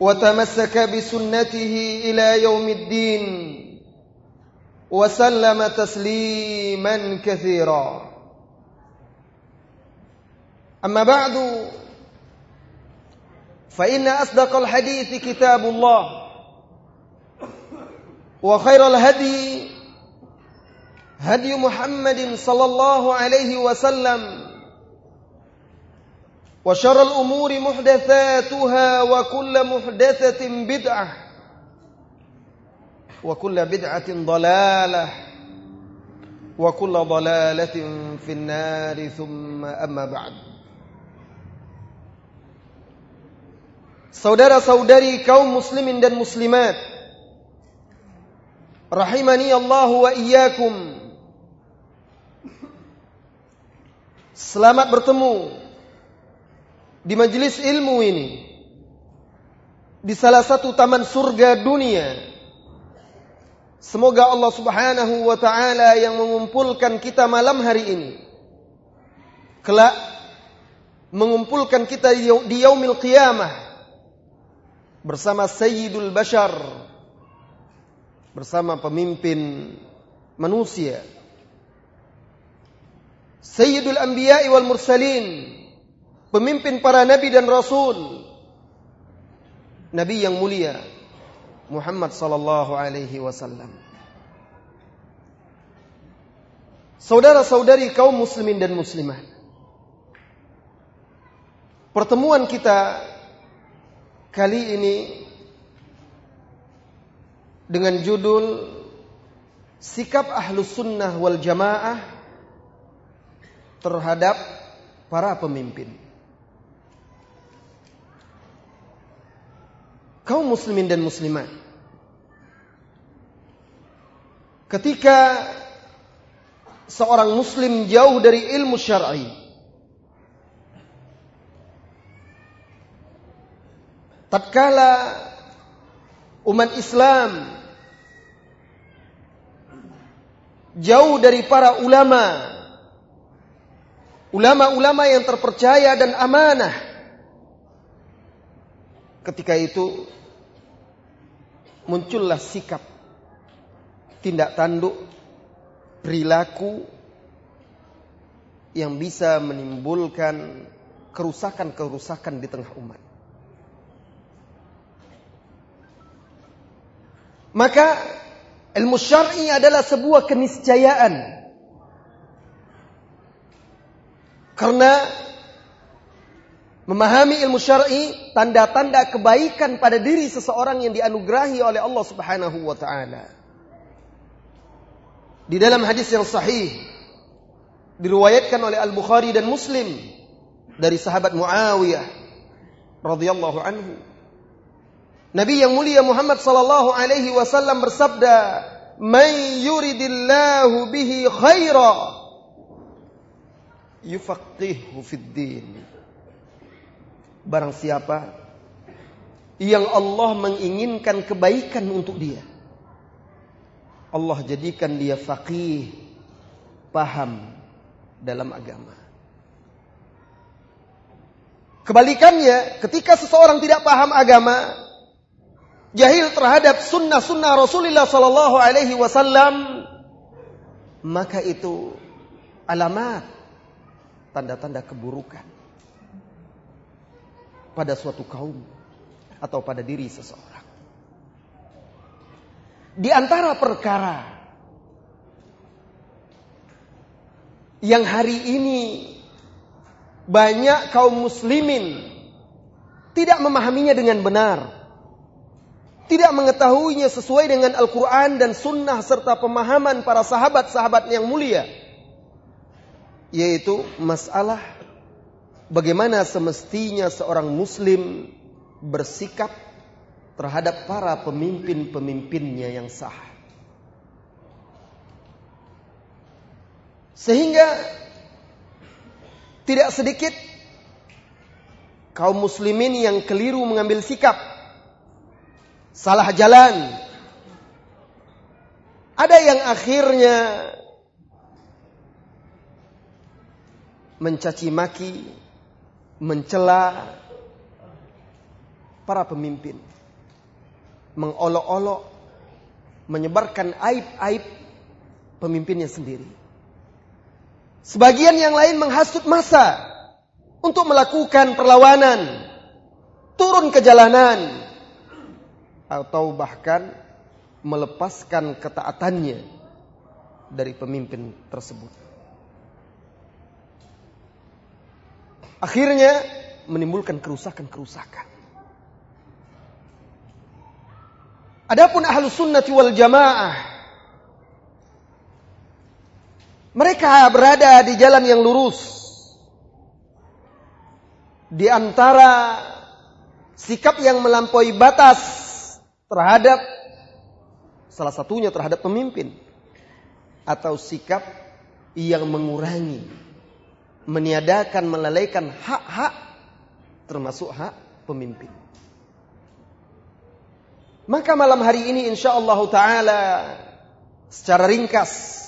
وتمسك بسنته إلى يوم الدين وسلم تسليما كثيرا. أما بعد فإن أصدق الحديث كتاب الله وخير الهدي هدي محمد صلى الله عليه وسلم وشر الأمور محدثاتها وكل محدثة بدعة وكل بدعة ضلالة وكل ضلالة في النار ثم أما بعد Saudara-saudari kaum muslimin dan muslimat Rahimani Allah wa iyyakum Selamat bertemu di majelis ilmu ini di salah satu taman surga dunia semoga Allah Subhanahu wa taala yang mengumpulkan kita malam hari ini. Kelak mengumpulkan kita di yaumil qiyamah bersama sayyidul bashar bersama pemimpin manusia. Sayyidul anbiya'i wal mursalin pemimpin para nabi dan rasul nabi yang mulia Muhammad sallallahu alaihi wasallam Saudara-saudari kaum muslimin dan muslimah Pertemuan kita kali ini dengan judul Sikap Ahlus Sunnah wal Jamaah terhadap para pemimpin. Kaum muslimin dan muslimat. Ketika seorang muslim jauh dari ilmu syar'i tatkala umat Islam jauh dari para ulama ulama-ulama yang terpercaya dan amanah ketika itu muncullah sikap tindak tanduk perilaku yang bisa menimbulkan kerusakan-kerusakan di tengah umat. Maka ilmu syar'i adalah sebuah keniscayaan. Karena Memahami ilmu syar'i tanda-tanda kebaikan pada diri seseorang yang dianugerahi oleh Allah Subhanahu wa taala. Di dalam hadis yang sahih diriwayatkan oleh Al-Bukhari dan Muslim dari sahabat Muawiyah radhiyallahu anhu. Nabi yang mulia Muhammad sallallahu alaihi wasallam bersabda, "Man yuridillahu bihi khaira yufaqihu fid din." Barang siapa yang Allah menginginkan kebaikan untuk dia. Allah jadikan dia faqih, paham dalam agama. Kebalikannya, ketika seseorang tidak paham agama, jahil terhadap sunnah-sunnah Rasulullah Sallallahu Alaihi Wasallam, maka itu alamat tanda-tanda keburukan. Pada suatu kaum atau pada diri seseorang. Di antara perkara yang hari ini banyak kaum muslimin tidak memahaminya dengan benar. Tidak mengetahuinya sesuai dengan Al-Quran dan Sunnah serta pemahaman para sahabat-sahabat yang mulia. Yaitu masalah bagaimana semestinya seorang muslim bersikap terhadap para pemimpin-pemimpinnya yang sah. Sehingga tidak sedikit kaum muslimin yang keliru mengambil sikap. Salah jalan. Ada yang akhirnya mencaci maki, mencela para pemimpin. Mengolok-olok, menyebarkan aib-aib pemimpinnya sendiri. Sebagian yang lain menghasut masa untuk melakukan perlawanan, turun ke jalanan, atau bahkan melepaskan ketaatannya dari pemimpin tersebut. Akhirnya menimbulkan kerusakan-kerusakan. Adapun ahlu sunnati wal jamaah. Mereka berada di jalan yang lurus di antara sikap yang melampaui batas terhadap salah satunya terhadap pemimpin atau sikap yang mengurangi meniadakan melalaikan hak-hak termasuk hak pemimpin. Maka malam hari ini insyaallah taala secara ringkas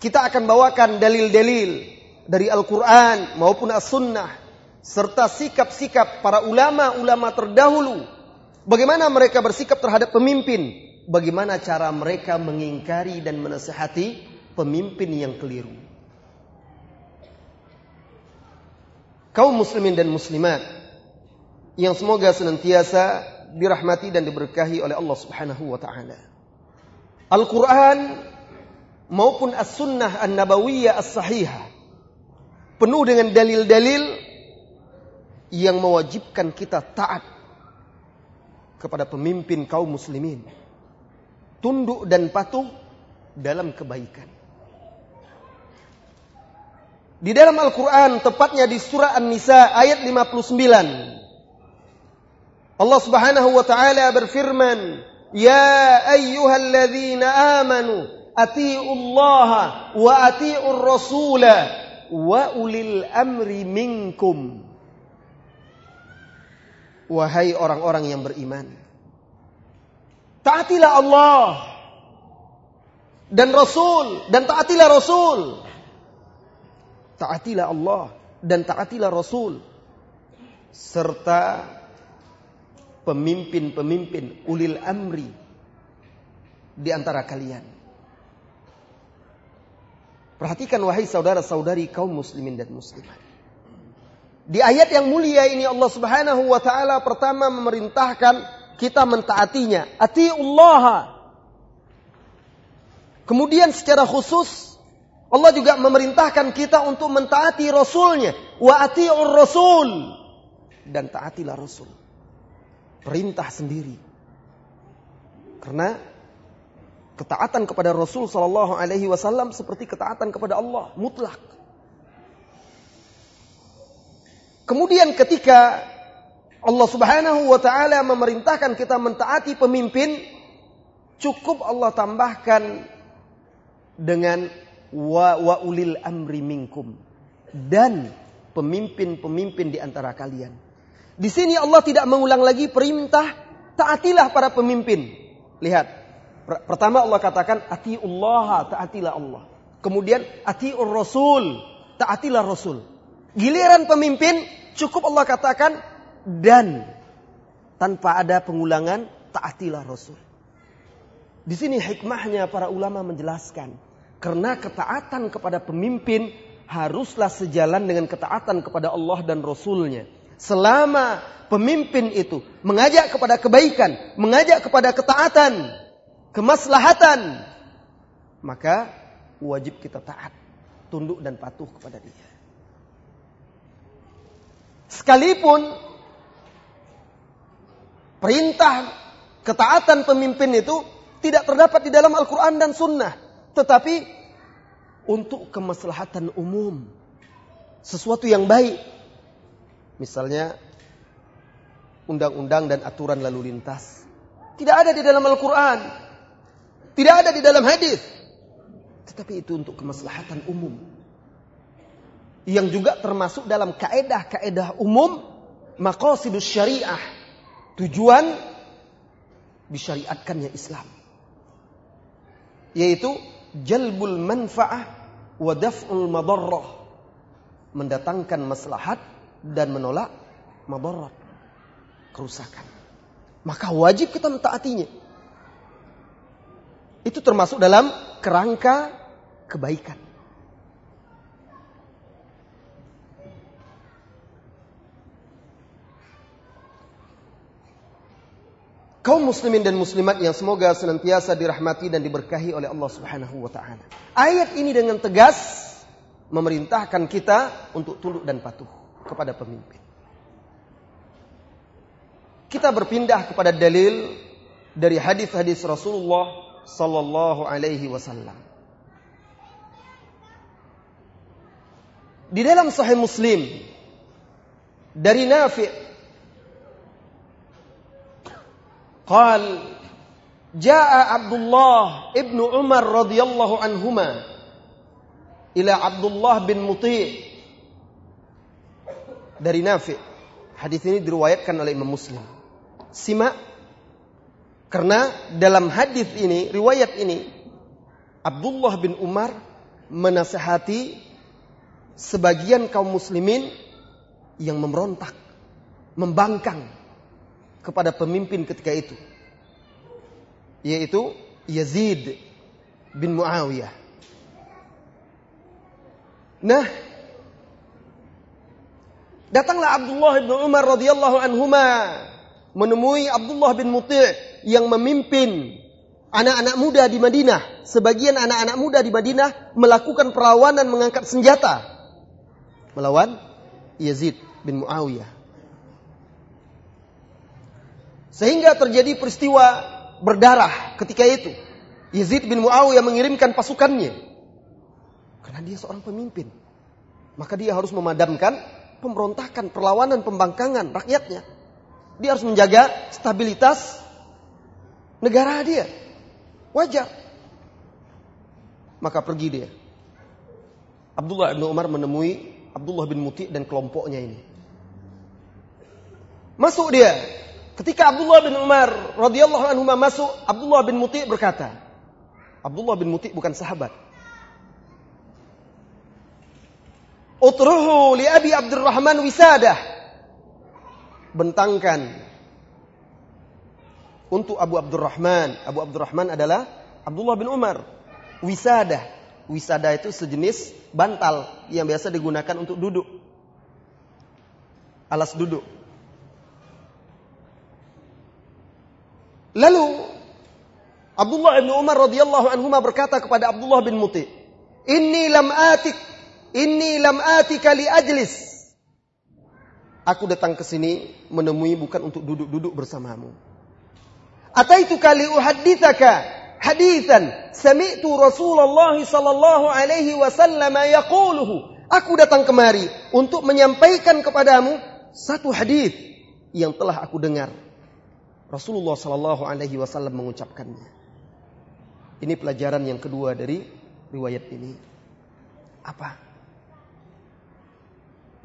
kita akan bawakan dalil-dalil dari Al-Qur'an maupun As-Sunnah serta sikap-sikap para ulama-ulama terdahulu. Bagaimana mereka bersikap terhadap pemimpin? Bagaimana cara mereka mengingkari dan menasehati pemimpin yang keliru? Kaum muslimin dan muslimat yang semoga senantiasa dirahmati dan diberkahi oleh Allah Subhanahu wa taala. Al-Qur'an maupun As-Sunnah An-Nabawiyah As-Sahihah penuh dengan dalil-dalil yang mewajibkan kita taat kepada pemimpin kaum muslimin. Tunduk dan patuh dalam kebaikan. Di dalam Al-Quran, tepatnya di surah An-Nisa ayat 59. Allah subhanahu wa ta'ala berfirman, Ya ayyuhalladzina amanu, ati'ullaha wa ati'ur rasula wa ulil amri minkum. Wahai orang-orang yang beriman. Taatilah Allah dan Rasul dan taatilah Rasul. Taatilah Allah dan taatilah Rasul serta pemimpin-pemimpin ulil amri di antara kalian. Perhatikan wahai saudara-saudari kaum muslimin dan muslimat. Di ayat yang mulia ini Allah Subhanahu wa taala pertama memerintahkan kita mentaatinya. Atiullah. Kemudian secara khusus Allah juga memerintahkan kita untuk mentaati Rasulnya. Wa atiur Rasul. Dan taatilah Rasul. Perintah sendiri. Karena ketaatan kepada Rasul Sallallahu Alaihi Wasallam seperti ketaatan kepada Allah mutlak. Kemudian ketika Allah Subhanahu wa taala memerintahkan kita mentaati pemimpin, cukup Allah tambahkan dengan wa, wa ulil amri minkum dan pemimpin-pemimpin di antara kalian. Di sini Allah tidak mengulang lagi perintah taatilah para pemimpin. Lihat, pertama Allah katakan atiullah, taatilah Allah. Kemudian atiur rasul, taatilah rasul. Giliran pemimpin cukup Allah katakan dan tanpa ada pengulangan taatilah Rasul. Di sini hikmahnya para ulama menjelaskan karena ketaatan kepada pemimpin haruslah sejalan dengan ketaatan kepada Allah dan Rasulnya. Selama pemimpin itu mengajak kepada kebaikan, mengajak kepada ketaatan, kemaslahatan, maka wajib kita taat, tunduk dan patuh kepada dia. Sekalipun perintah ketaatan pemimpin itu tidak terdapat di dalam Al-Quran dan Sunnah. Tetapi untuk kemaslahatan umum. Sesuatu yang baik. Misalnya undang-undang dan aturan lalu lintas. Tidak ada di dalam Al-Quran. Tidak ada di dalam hadis. Tetapi itu untuk kemaslahatan umum. Yang juga termasuk dalam kaedah-kaedah umum. Maqasidus syariah. Tujuan disyariatkannya Islam yaitu jalbul manfaah wa daf'ul madarrah. Mendatangkan maslahat dan menolak madarat kerusakan. Maka wajib kita mentaatinya. Itu termasuk dalam kerangka kebaikan kaum muslimin dan muslimat yang semoga senantiasa dirahmati dan diberkahi oleh Allah Subhanahu wa taala. Ayat ini dengan tegas memerintahkan kita untuk tunduk dan patuh kepada pemimpin. Kita berpindah kepada dalil dari hadis-hadis Rasulullah sallallahu alaihi wasallam. Di dalam Sahih Muslim dari Nafi' قال جاء عبد الله ابن عمر رضي الله عنهما إلى عبد الله bin Muti' dari Nafi. Hadis ini diriwayatkan oleh Imam Muslim. Simak karena dalam hadis ini, riwayat ini Abdullah bin Umar menasehati sebagian kaum muslimin yang memberontak, membangkang kepada pemimpin ketika itu yaitu Yazid bin Muawiyah. Nah, datanglah Abdullah bin Umar radhiyallahu anhuma menemui Abdullah bin Muti' yang memimpin anak-anak muda di Madinah. Sebagian anak-anak muda di Madinah melakukan perlawanan mengangkat senjata melawan Yazid bin Muawiyah. Sehingga terjadi peristiwa berdarah ketika itu. Yazid bin Muawiyah mengirimkan pasukannya. Karena dia seorang pemimpin. Maka dia harus memadamkan pemberontakan, perlawanan, pembangkangan rakyatnya. Dia harus menjaga stabilitas negara dia. Wajar. Maka pergi dia. Abdullah bin Umar menemui Abdullah bin Muti dan kelompoknya ini. Masuk dia Ketika Abdullah bin Umar radhiyallahu anhu masuk, Abdullah bin Muti berkata, Abdullah bin Muti bukan sahabat. Utruhu li Abi Abdurrahman wisadah. Bentangkan untuk Abu Abdurrahman. Abu Abdurrahman adalah Abdullah bin Umar. Wisadah. Wisadah itu sejenis bantal yang biasa digunakan untuk duduk. Alas duduk. Lalu Abdullah bin Umar radhiyallahu anhu berkata kepada Abdullah bin Muti, "Inni lam atik, inni lam atika li ajlis." Aku datang ke sini menemui bukan untuk duduk-duduk bersamamu. Ataitu kali uhadditsaka hadithan sami'tu Rasulullah sallallahu alaihi wasallam yaquluhu. Aku datang kemari untuk menyampaikan kepadamu satu hadis yang telah aku dengar Rasulullah Shallallahu Alaihi Wasallam mengucapkannya. Ini pelajaran yang kedua dari riwayat ini. Apa?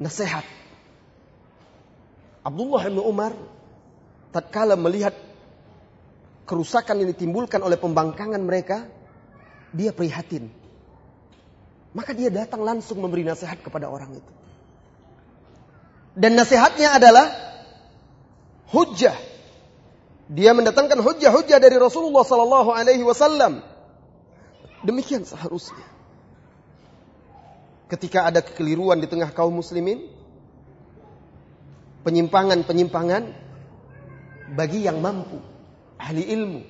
Nasihat. Abdullah bin Umar tatkala melihat kerusakan yang ditimbulkan oleh pembangkangan mereka, dia prihatin. Maka dia datang langsung memberi nasihat kepada orang itu. Dan nasihatnya adalah hujah dia mendatangkan hujah-hujah dari Rasulullah sallallahu alaihi wasallam. Demikian seharusnya. Ketika ada kekeliruan di tengah kaum muslimin, penyimpangan-penyimpangan bagi yang mampu, ahli ilmu,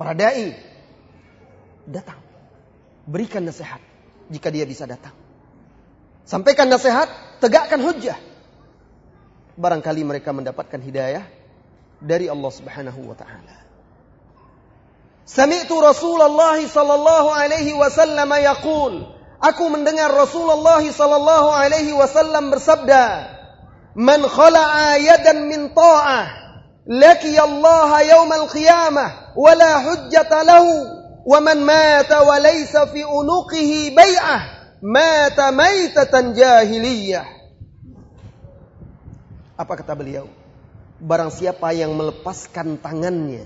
para dai datang. Berikan nasihat jika dia bisa datang. Sampaikan nasihat, tegakkan hujah. Barangkali mereka mendapatkan hidayah dari Allah Subhanahu wa taala. Sami'tu Rasulullah sallallahu alaihi wasallam yaqul, aku mendengar Rasulullah sallallahu alaihi wasallam bersabda, "Man khala'a yadan min ta'ah, qiyamah wa la hujjata lahu, wa man mata wa laysa fi unuqihi bai'ah, mata maitatan jahiliyah." Apa kata beliau? Barang siapa yang melepaskan tangannya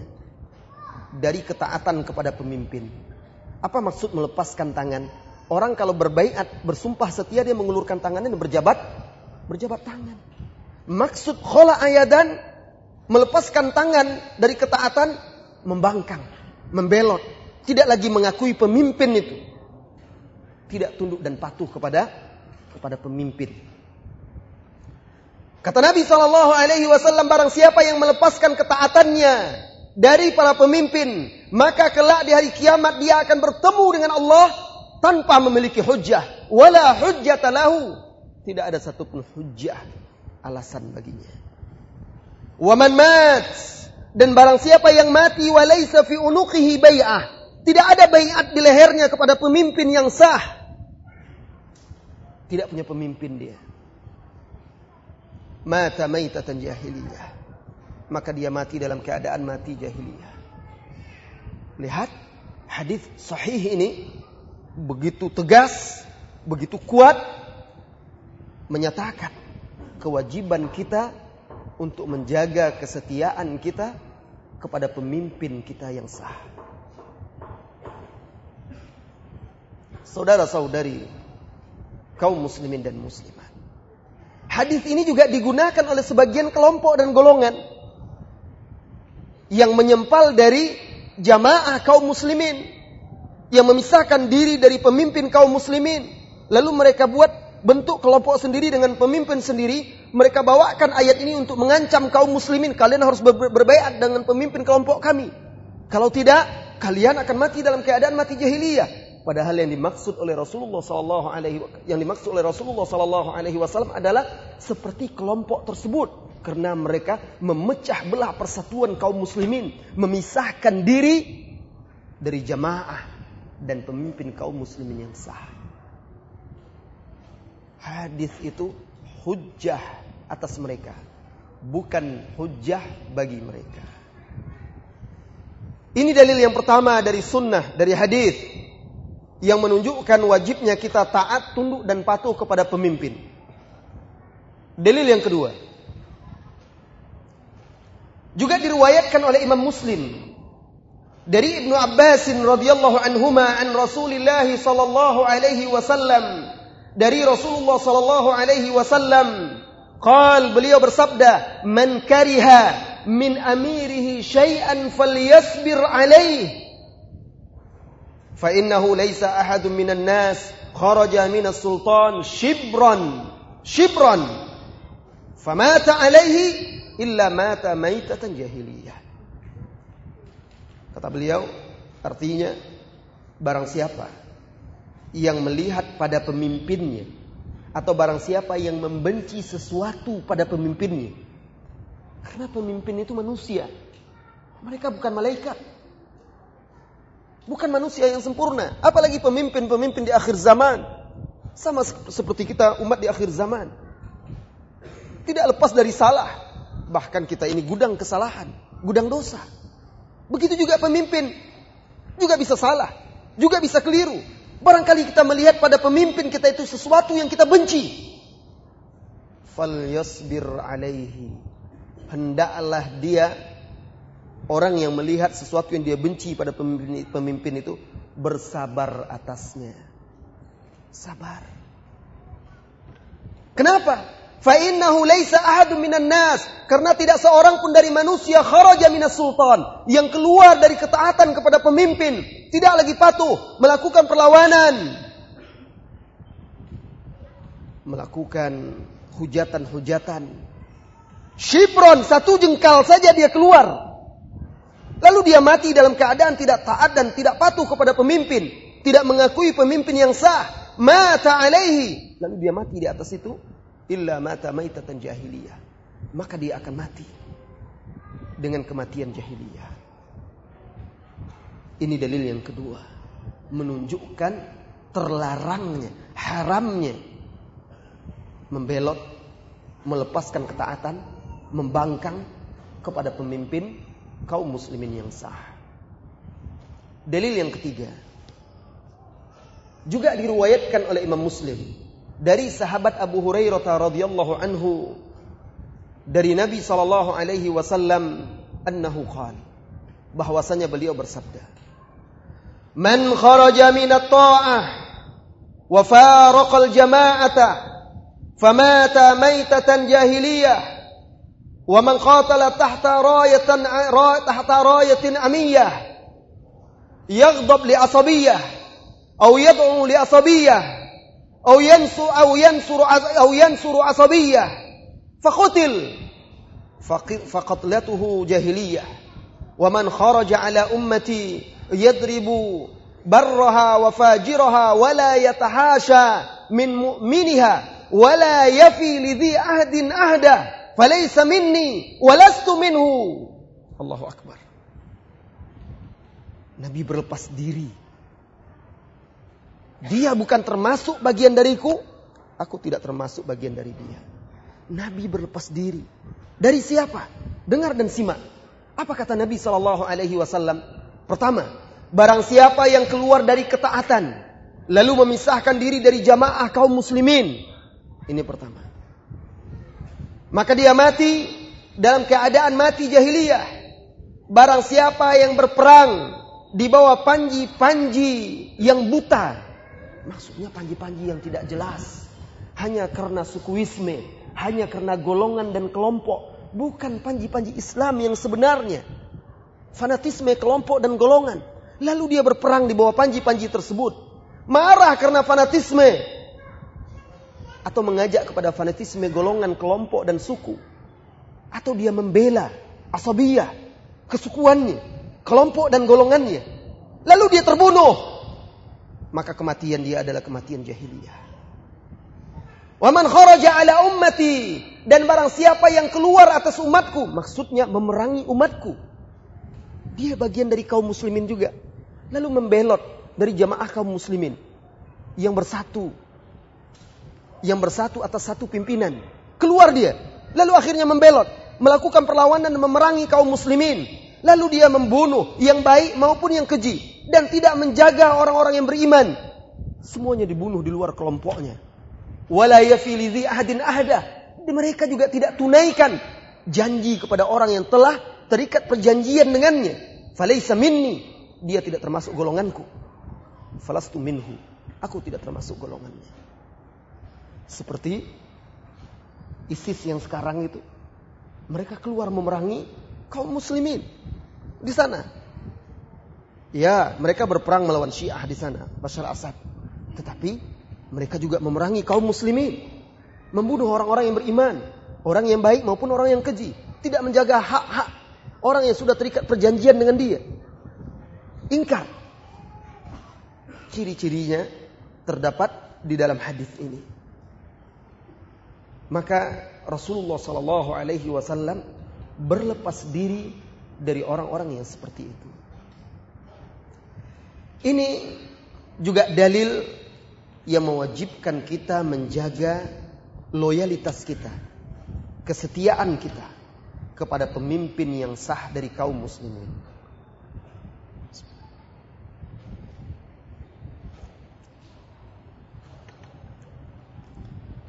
dari ketaatan kepada pemimpin. Apa maksud melepaskan tangan? Orang kalau berbaiat, bersumpah setia dia mengulurkan tangannya dan berjabat, berjabat tangan. Maksud khola ayadan melepaskan tangan dari ketaatan, membangkang, membelot, tidak lagi mengakui pemimpin itu. Tidak tunduk dan patuh kepada kepada pemimpin. Kata Nabi Shallallahu Alaihi Wasallam barang siapa yang melepaskan ketaatannya dari para pemimpin, maka kelak di hari kiamat dia akan bertemu dengan Allah tanpa memiliki hujjah. Wala hujjata lahu. Tidak ada satupun hujjah alasan baginya. Waman mat dan barang siapa yang mati walaysa fi unuqihi bai'ah. Tidak ada baiat di lehernya kepada pemimpin yang sah. Tidak punya pemimpin dia. Mata maitatan jahiliyah maka dia mati dalam keadaan mati jahiliyah. Lihat hadis sahih ini begitu tegas, begitu kuat menyatakan kewajiban kita untuk menjaga kesetiaan kita kepada pemimpin kita yang sah. Saudara-saudari kaum muslimin dan muslimat. Hadis ini juga digunakan oleh sebagian kelompok dan golongan yang menyempal dari jamaah kaum muslimin yang memisahkan diri dari pemimpin kaum muslimin. Lalu mereka buat bentuk kelompok sendiri dengan pemimpin sendiri. Mereka bawakan ayat ini untuk mengancam kaum muslimin. Kalian harus ber berbaikat dengan pemimpin kelompok kami. Kalau tidak kalian akan mati dalam keadaan mati jahiliyah padahal yang dimaksud oleh Rasulullah sallallahu alaihi yang dimaksud oleh Rasulullah sallallahu alaihi wasallam adalah seperti kelompok tersebut karena mereka memecah belah persatuan kaum muslimin, memisahkan diri dari jamaah dan pemimpin kaum muslimin yang sah. Hadis itu hujah atas mereka, bukan hujah bagi mereka. Ini dalil yang pertama dari sunnah, dari hadis yang menunjukkan wajibnya kita taat, tunduk dan patuh kepada pemimpin. Dalil yang kedua, juga diriwayatkan oleh Imam Muslim dari Ibnu Abbas radhiyallahu anhuma an Rasulillah sallallahu alaihi wasallam dari Rasulullah sallallahu alaihi wasallam qal beliau bersabda man kariha min amirihi syai'an falyasbir alaihi innahu laysa ahadun minan nas kharaja minas sultan shibran shibran famata alaihi illa mata maitatan jahiliyah. Kata beliau, artinya barang siapa yang melihat pada pemimpinnya atau barang siapa yang membenci sesuatu pada pemimpinnya. Karena pemimpin itu manusia. Mereka bukan malaikat. Bukan manusia yang sempurna. Apalagi pemimpin-pemimpin di akhir zaman. Sama seperti kita umat di akhir zaman. Tidak lepas dari salah. Bahkan kita ini gudang kesalahan, gudang dosa. Begitu juga pemimpin juga bisa salah, juga bisa keliru. Barangkali kita melihat pada pemimpin kita itu sesuatu yang kita benci. Falyasbir alaihi. Hendaklah dia orang yang melihat sesuatu yang dia benci pada pemimpin, pemimpin itu bersabar atasnya. Sabar. Kenapa? Fa innahu laisa ahadun minan nas karena tidak seorang pun dari manusia kharaja minas sultan yang keluar dari ketaatan kepada pemimpin, tidak lagi patuh, melakukan perlawanan. Melakukan hujatan-hujatan Shibron, satu jengkal saja dia keluar. Lalu dia mati dalam keadaan tidak taat dan tidak patuh kepada pemimpin. Tidak mengakui pemimpin yang sah. Mata alaihi. Lalu dia mati di atas itu. Illa mata maitatan jahiliyah. Maka dia akan mati. Dengan kematian jahiliyah. Ini dalil yang kedua. Menunjukkan terlarangnya, haramnya. Membelot, melepaskan ketaatan, membangkang kepada pemimpin kaum muslimin yang sah. Dalil yang ketiga. Juga diriwayatkan oleh Imam Muslim dari sahabat Abu Hurairah radhiyallahu anhu dari Nabi sallallahu alaihi wasallam annahu qala bahwasanya beliau bersabda Man kharaja min at-ta'ah wa faraqa al-jama'ata famata maitatan jahiliyah ومن قاتل تحت راية تحت راية أمية يغضب لعصبية أو يدعو لعصبية أو ينصر أو ينصر أو ينصر عصبية فقتل فقتلته جاهلية. ومن خرج على أمتي يضرب برها وفاجرها ولا يتحاشى من مؤمنها ولا يفي لذي عهد عهده Falaysa minni walastu minhu. Allahu Akbar. Nabi berlepas diri. Dia bukan termasuk bagian dariku, aku tidak termasuk bagian dari dia. Nabi berlepas diri. Dari siapa? Dengar dan simak. Apa kata Nabi Shallallahu Alaihi Wasallam? Pertama, barang siapa yang keluar dari ketaatan, lalu memisahkan diri dari jamaah kaum muslimin. Ini pertama. Maka dia mati dalam keadaan mati jahiliyah. Barang siapa yang berperang di bawah panji-panji yang buta. Maksudnya panji-panji yang tidak jelas. Hanya karena sukuisme. Hanya karena golongan dan kelompok. Bukan panji-panji Islam yang sebenarnya. Fanatisme kelompok dan golongan. Lalu dia berperang di bawah panji-panji tersebut. Marah karena fanatisme atau mengajak kepada fanatisme golongan, kelompok dan suku atau dia membela asabiyah, kesukuannya, kelompok dan golongannya. Lalu dia terbunuh. Maka kematian dia adalah kematian jahiliyah. Waman kharaja ala ummati dan barang siapa yang keluar atas umatku, maksudnya memerangi umatku. Dia bagian dari kaum muslimin juga. Lalu membelot dari jamaah kaum muslimin yang bersatu yang bersatu atas satu pimpinan. Keluar dia. Lalu akhirnya membelot. Melakukan perlawanan dan memerangi kaum muslimin. Lalu dia membunuh yang baik maupun yang keji. Dan tidak menjaga orang-orang yang beriman. Semuanya dibunuh di luar kelompoknya. Walayafilidhi ahadin ahda. Mereka juga tidak tunaikan janji kepada orang yang telah terikat perjanjian dengannya. Falaysa minni. Dia tidak termasuk golonganku. Falastu minhu. Aku tidak termasuk golongannya. Seperti ISIS yang sekarang itu. Mereka keluar memerangi kaum muslimin di sana. Ya, mereka berperang melawan Syiah di sana, Bashar Assad. Tetapi mereka juga memerangi kaum muslimin. Membunuh orang-orang yang beriman, orang yang baik maupun orang yang keji. Tidak menjaga hak-hak orang yang sudah terikat perjanjian dengan dia. Ingkar. Ciri-cirinya terdapat di dalam hadis ini. Maka Rasulullah Sallallahu Alaihi Wasallam berlepas diri dari orang-orang yang seperti itu. Ini juga dalil yang mewajibkan kita menjaga loyalitas kita, kesetiaan kita kepada pemimpin yang sah dari kaum muslimin.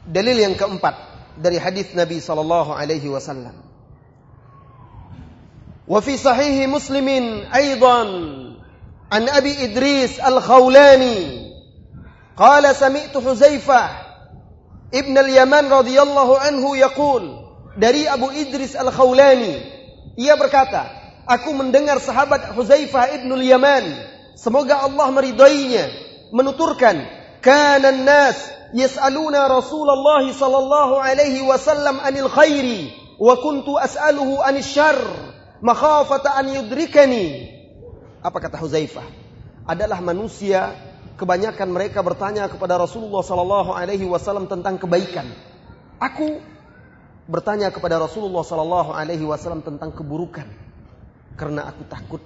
Dalil yang keempat dari hadis Nabi sallallahu alaihi wasallam. Wa fi sahih Muslimin aidan an Abi Idris Al-Khawlani. Qala sami'tu Huzaifah ibn al-Yaman radhiyallahu anhu yaqul dari Abu Idris Al-Khawlani. Ia berkata aku mendengar sahabat Huzaifah ibn al-Yaman. Semoga Allah meridainya menuturkan kana nas yas'aluna Rasulullah sallallahu alaihi wasallam anil khairi wa kuntu as'aluhu anil syarr makhafata an yudrikani. Apa kata Huzaifah? Adalah manusia kebanyakan mereka bertanya kepada Rasulullah sallallahu alaihi wasallam tentang kebaikan. Aku bertanya kepada Rasulullah sallallahu alaihi wasallam tentang keburukan karena aku takut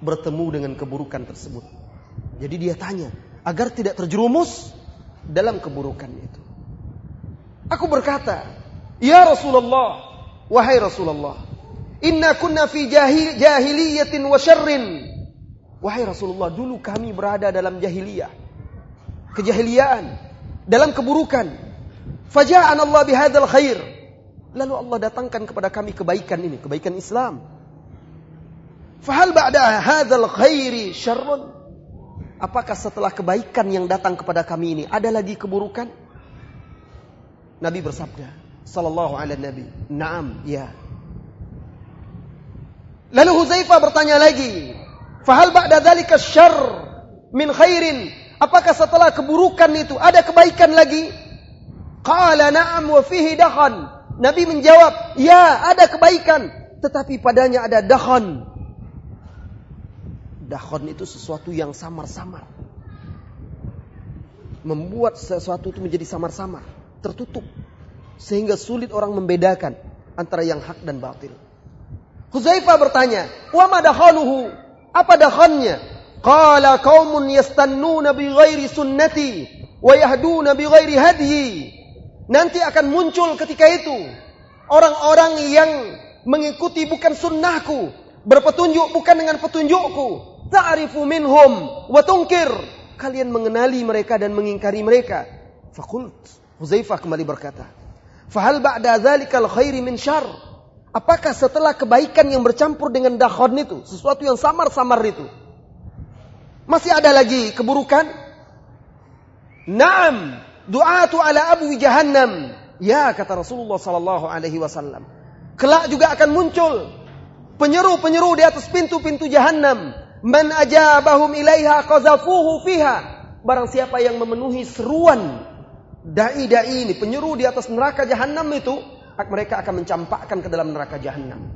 bertemu dengan keburukan tersebut. Jadi dia tanya, agar tidak terjerumus dalam keburukan itu. Aku berkata, "Ya Rasulullah, wahai Rasulullah, inna kunna fi jahil, jahiliyatin wa syarrin." Wahai Rasulullah, dulu kami berada dalam jahiliyah. Kejahiliaan, dalam keburukan. Faja'an Allah bihadzal khair. Lalu Allah datangkan kepada kami kebaikan ini, kebaikan Islam. Fahal ba'da hadzal khairi syarrun? Apakah setelah kebaikan yang datang kepada kami ini ada lagi keburukan? Nabi bersabda, sallallahu alaihi nabi, "Na'am, ya." Lalu Huzaifah bertanya lagi, "Fahal ba'da dzalika syarr min khairin?" Apakah setelah keburukan itu ada kebaikan lagi? Qala na'am wa fihi dakhan. Nabi menjawab, "Ya, ada kebaikan, tetapi padanya ada dakhan." Dakhan itu sesuatu yang samar-samar. Membuat sesuatu itu menjadi samar-samar, tertutup. Sehingga sulit orang membedakan antara yang hak dan batil. Huzaifah bertanya, "Wa ma dakhanuhu?" Apa dakhannya? Qala qaumun yastannuna bi ghairi sunnati wa yahduna bi ghairi hadyi. Nanti akan muncul ketika itu orang-orang yang mengikuti bukan sunnahku, berpetunjuk bukan dengan petunjukku, ta'rifu minhum wa tunkir. Kalian mengenali mereka dan mengingkari mereka. Fakult. Huzaifah kembali berkata, "Fahal ba'da dzalikal khairi min syarr?" Apakah setelah kebaikan yang bercampur dengan dakhon itu, sesuatu yang samar-samar itu, masih ada lagi keburukan? Naam, du'atu ala abu jahannam. Ya, kata Rasulullah sallallahu alaihi wasallam. Kelak juga akan muncul penyeru-penyeru di atas pintu-pintu jahannam Man ajabahum ilaiha qazafuhu fiha. Barang siapa yang memenuhi seruan dai-dai ini, penyeru di atas neraka jahanam itu, mereka akan mencampakkan ke dalam neraka jahanam.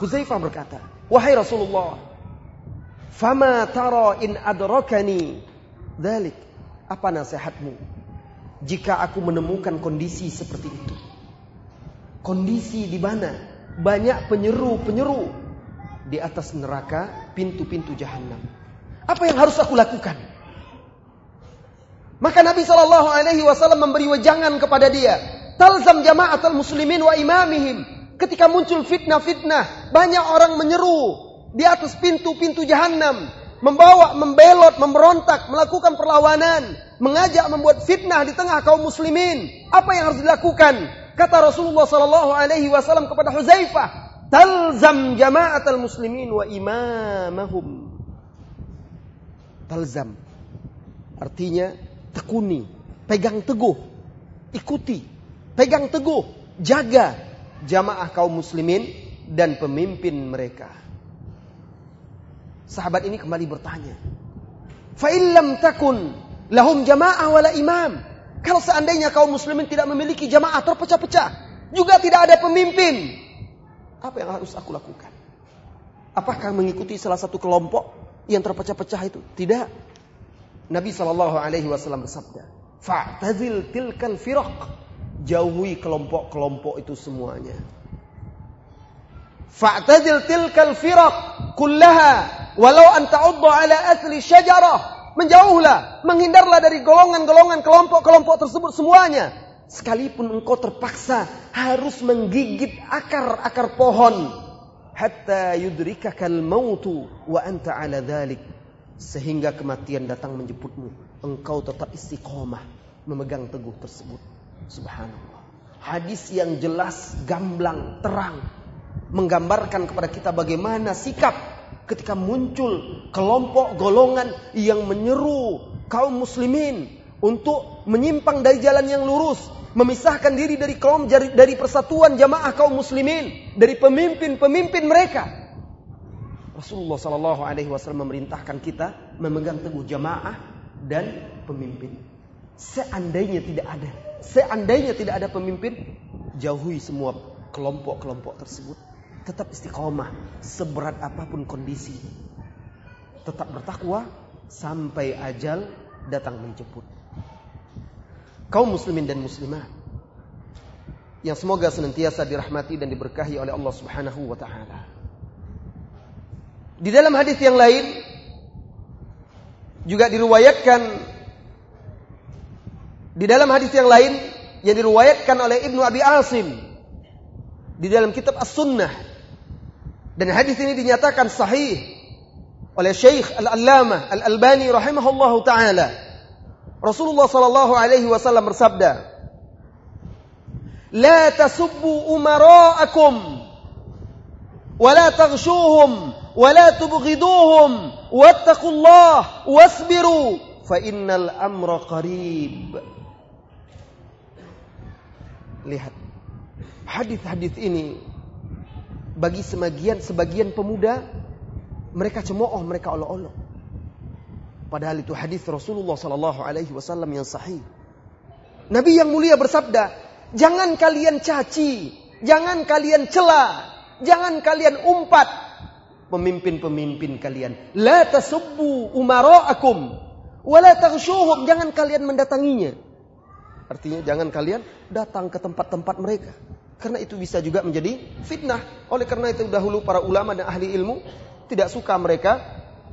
Huzaifah berkata, "Wahai Rasulullah, fama tara in adrakani dzalik?" Apa nasihatmu jika aku menemukan kondisi seperti itu? Kondisi di mana banyak penyeru-penyeru di atas neraka pintu-pintu jahanam. Apa yang harus aku lakukan? Maka Nabi Shallallahu Alaihi Wasallam memberi wejangan kepada dia. Talzam jamaatul muslimin wa imamihim. Ketika muncul fitnah-fitnah, banyak orang menyeru di atas pintu-pintu jahanam, membawa, membelot, memberontak, melakukan perlawanan, mengajak membuat fitnah di tengah kaum muslimin. Apa yang harus dilakukan? Kata Rasulullah Shallallahu Alaihi Wasallam kepada Huzaifah, talzam jama'atal muslimin wa imamahum. Talzam. Artinya tekuni, pegang teguh, ikuti, pegang teguh, jaga jamaah kaum muslimin dan pemimpin mereka. Sahabat ini kembali bertanya, "Fa'illam takun lahum jama'ah wala imam?" Kalau seandainya kaum muslimin tidak memiliki jamaah terpecah-pecah, juga tidak ada pemimpin, apa yang harus aku lakukan? Apakah mengikuti salah satu kelompok yang terpecah-pecah itu? Tidak. Nabi Shallallahu Alaihi Wasallam bersabda, "Fa'tazil tilkal firaq." Jauhi kelompok-kelompok itu semuanya. Fa'tazil tilkal firaq kullaha walau an ta'udda ala asli syajarah. Menjauhlah, menghindarlah dari golongan-golongan kelompok-kelompok tersebut semuanya sekalipun engkau terpaksa harus menggigit akar-akar pohon hatta yudrikakal mautu wa anta ala dhalik sehingga kematian datang menjemputmu. Engkau tetap istiqomah memegang teguh tersebut. Subhanallah. Hadis yang jelas gamblang terang menggambarkan kepada kita bagaimana sikap ketika muncul kelompok golongan yang menyeru kaum muslimin untuk menyimpang dari jalan yang lurus memisahkan diri dari kaum dari persatuan jamaah kaum muslimin, dari pemimpin-pemimpin mereka. Rasulullah Shallallahu Alaihi Wasallam memerintahkan kita memegang teguh jamaah dan pemimpin. Seandainya tidak ada, seandainya tidak ada pemimpin, jauhi semua kelompok-kelompok tersebut tetap istiqomah seberat apa pun kondisi. Tetap bertakwa sampai ajal datang menjemput. Kaum muslimin dan muslimat yang semoga senantiasa dirahmati dan diberkahi oleh Allah Subhanahu wa taala. Di dalam hadis yang lain juga diriwayatkan di dalam hadis yang lain yang diriwayatkan oleh Ibnu Abi Asim di dalam kitab As-Sunnah dan hadis ini dinyatakan sahih oleh Syekh Al-Allamah Al-Albani rahimahullahu taala. Rasulullah sallallahu alaihi wasallam bersabda, "La tasubbu umara'akum wa la taghshuhum wa la tubghiduhum wattaqullaha wasbiru fa innal amra qarib." Lihat hadis-hadis ini bagi sebagian sebagian pemuda mereka cemooh, mereka olok-olok. Padahal itu hadis Rasulullah Sallallahu Alaihi Wasallam yang sahih. Nabi yang mulia bersabda, jangan kalian caci, jangan kalian cela, jangan kalian umpat pemimpin-pemimpin kalian. La tasubbu umara'akum wa la taghshuhum, jangan kalian mendatanginya. Artinya jangan kalian datang ke tempat-tempat mereka. Karena itu bisa juga menjadi fitnah. Oleh karena itu dahulu para ulama dan ahli ilmu tidak suka mereka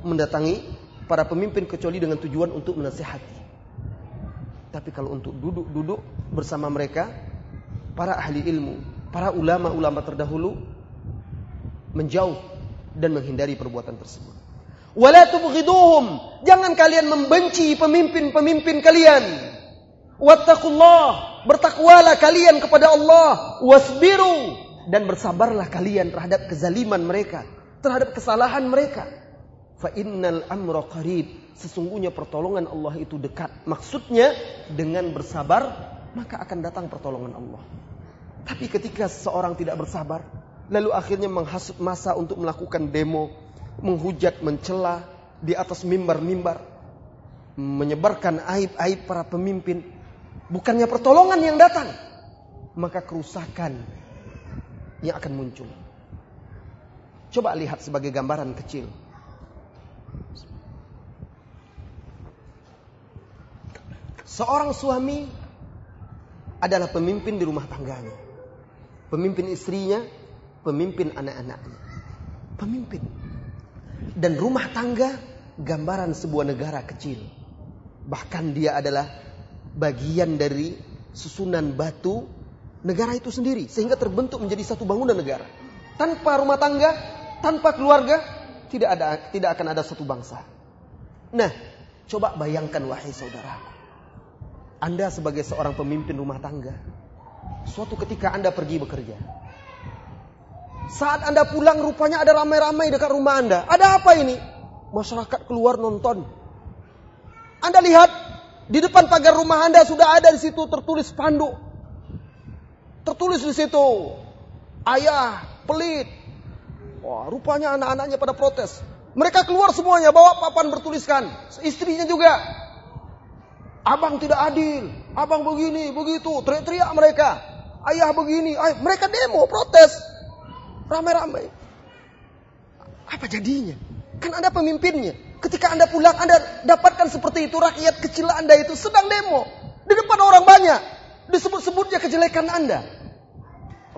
mendatangi para pemimpin kecuali dengan tujuan untuk menasihati. Tapi kalau untuk duduk-duduk bersama mereka, para ahli ilmu, para ulama-ulama terdahulu menjauh dan menghindari perbuatan tersebut. Wala tubghiduhum, jangan kalian membenci pemimpin-pemimpin kalian. Wattaqullah, bertakwalah kalian kepada Allah, wasbiru dan bersabarlah kalian terhadap kezaliman mereka terhadap kesalahan mereka. Fa innal amra qarib. Sesungguhnya pertolongan Allah itu dekat. Maksudnya dengan bersabar maka akan datang pertolongan Allah. Tapi ketika seseorang tidak bersabar, lalu akhirnya menghasut masa untuk melakukan demo, menghujat, mencela di atas mimbar-mimbar, menyebarkan aib-aib para pemimpin, bukannya pertolongan yang datang, maka kerusakan yang akan muncul. Coba lihat sebagai gambaran kecil. Seorang suami adalah pemimpin di rumah tangganya. Pemimpin istrinya, pemimpin anak-anaknya. Pemimpin. Dan rumah tangga gambaran sebuah negara kecil. Bahkan dia adalah bagian dari susunan batu negara itu sendiri. Sehingga terbentuk menjadi satu bangunan negara. Tanpa rumah tangga, tanpa keluarga tidak ada tidak akan ada satu bangsa. Nah, coba bayangkan wahai saudara. Anda sebagai seorang pemimpin rumah tangga, suatu ketika Anda pergi bekerja. Saat Anda pulang rupanya ada ramai-ramai dekat rumah Anda. Ada apa ini? Masyarakat keluar nonton. Anda lihat di depan pagar rumah Anda sudah ada di situ tertulis spanduk. Tertulis di situ, ayah pelit, Wah, rupanya anak-anaknya pada protes. Mereka keluar semuanya bawa papan bertuliskan. Istrinya juga. Abang tidak adil. Abang begini, begitu. Teriak-teriak mereka. Ayah begini. Ayah. Mereka demo, protes. Ramai-ramai. Apa jadinya? Kan Anda pemimpinnya. Ketika Anda pulang, Anda dapatkan seperti itu. Rakyat kecil Anda itu sedang demo. Di depan orang banyak. Disebut-sebutnya kejelekan Anda.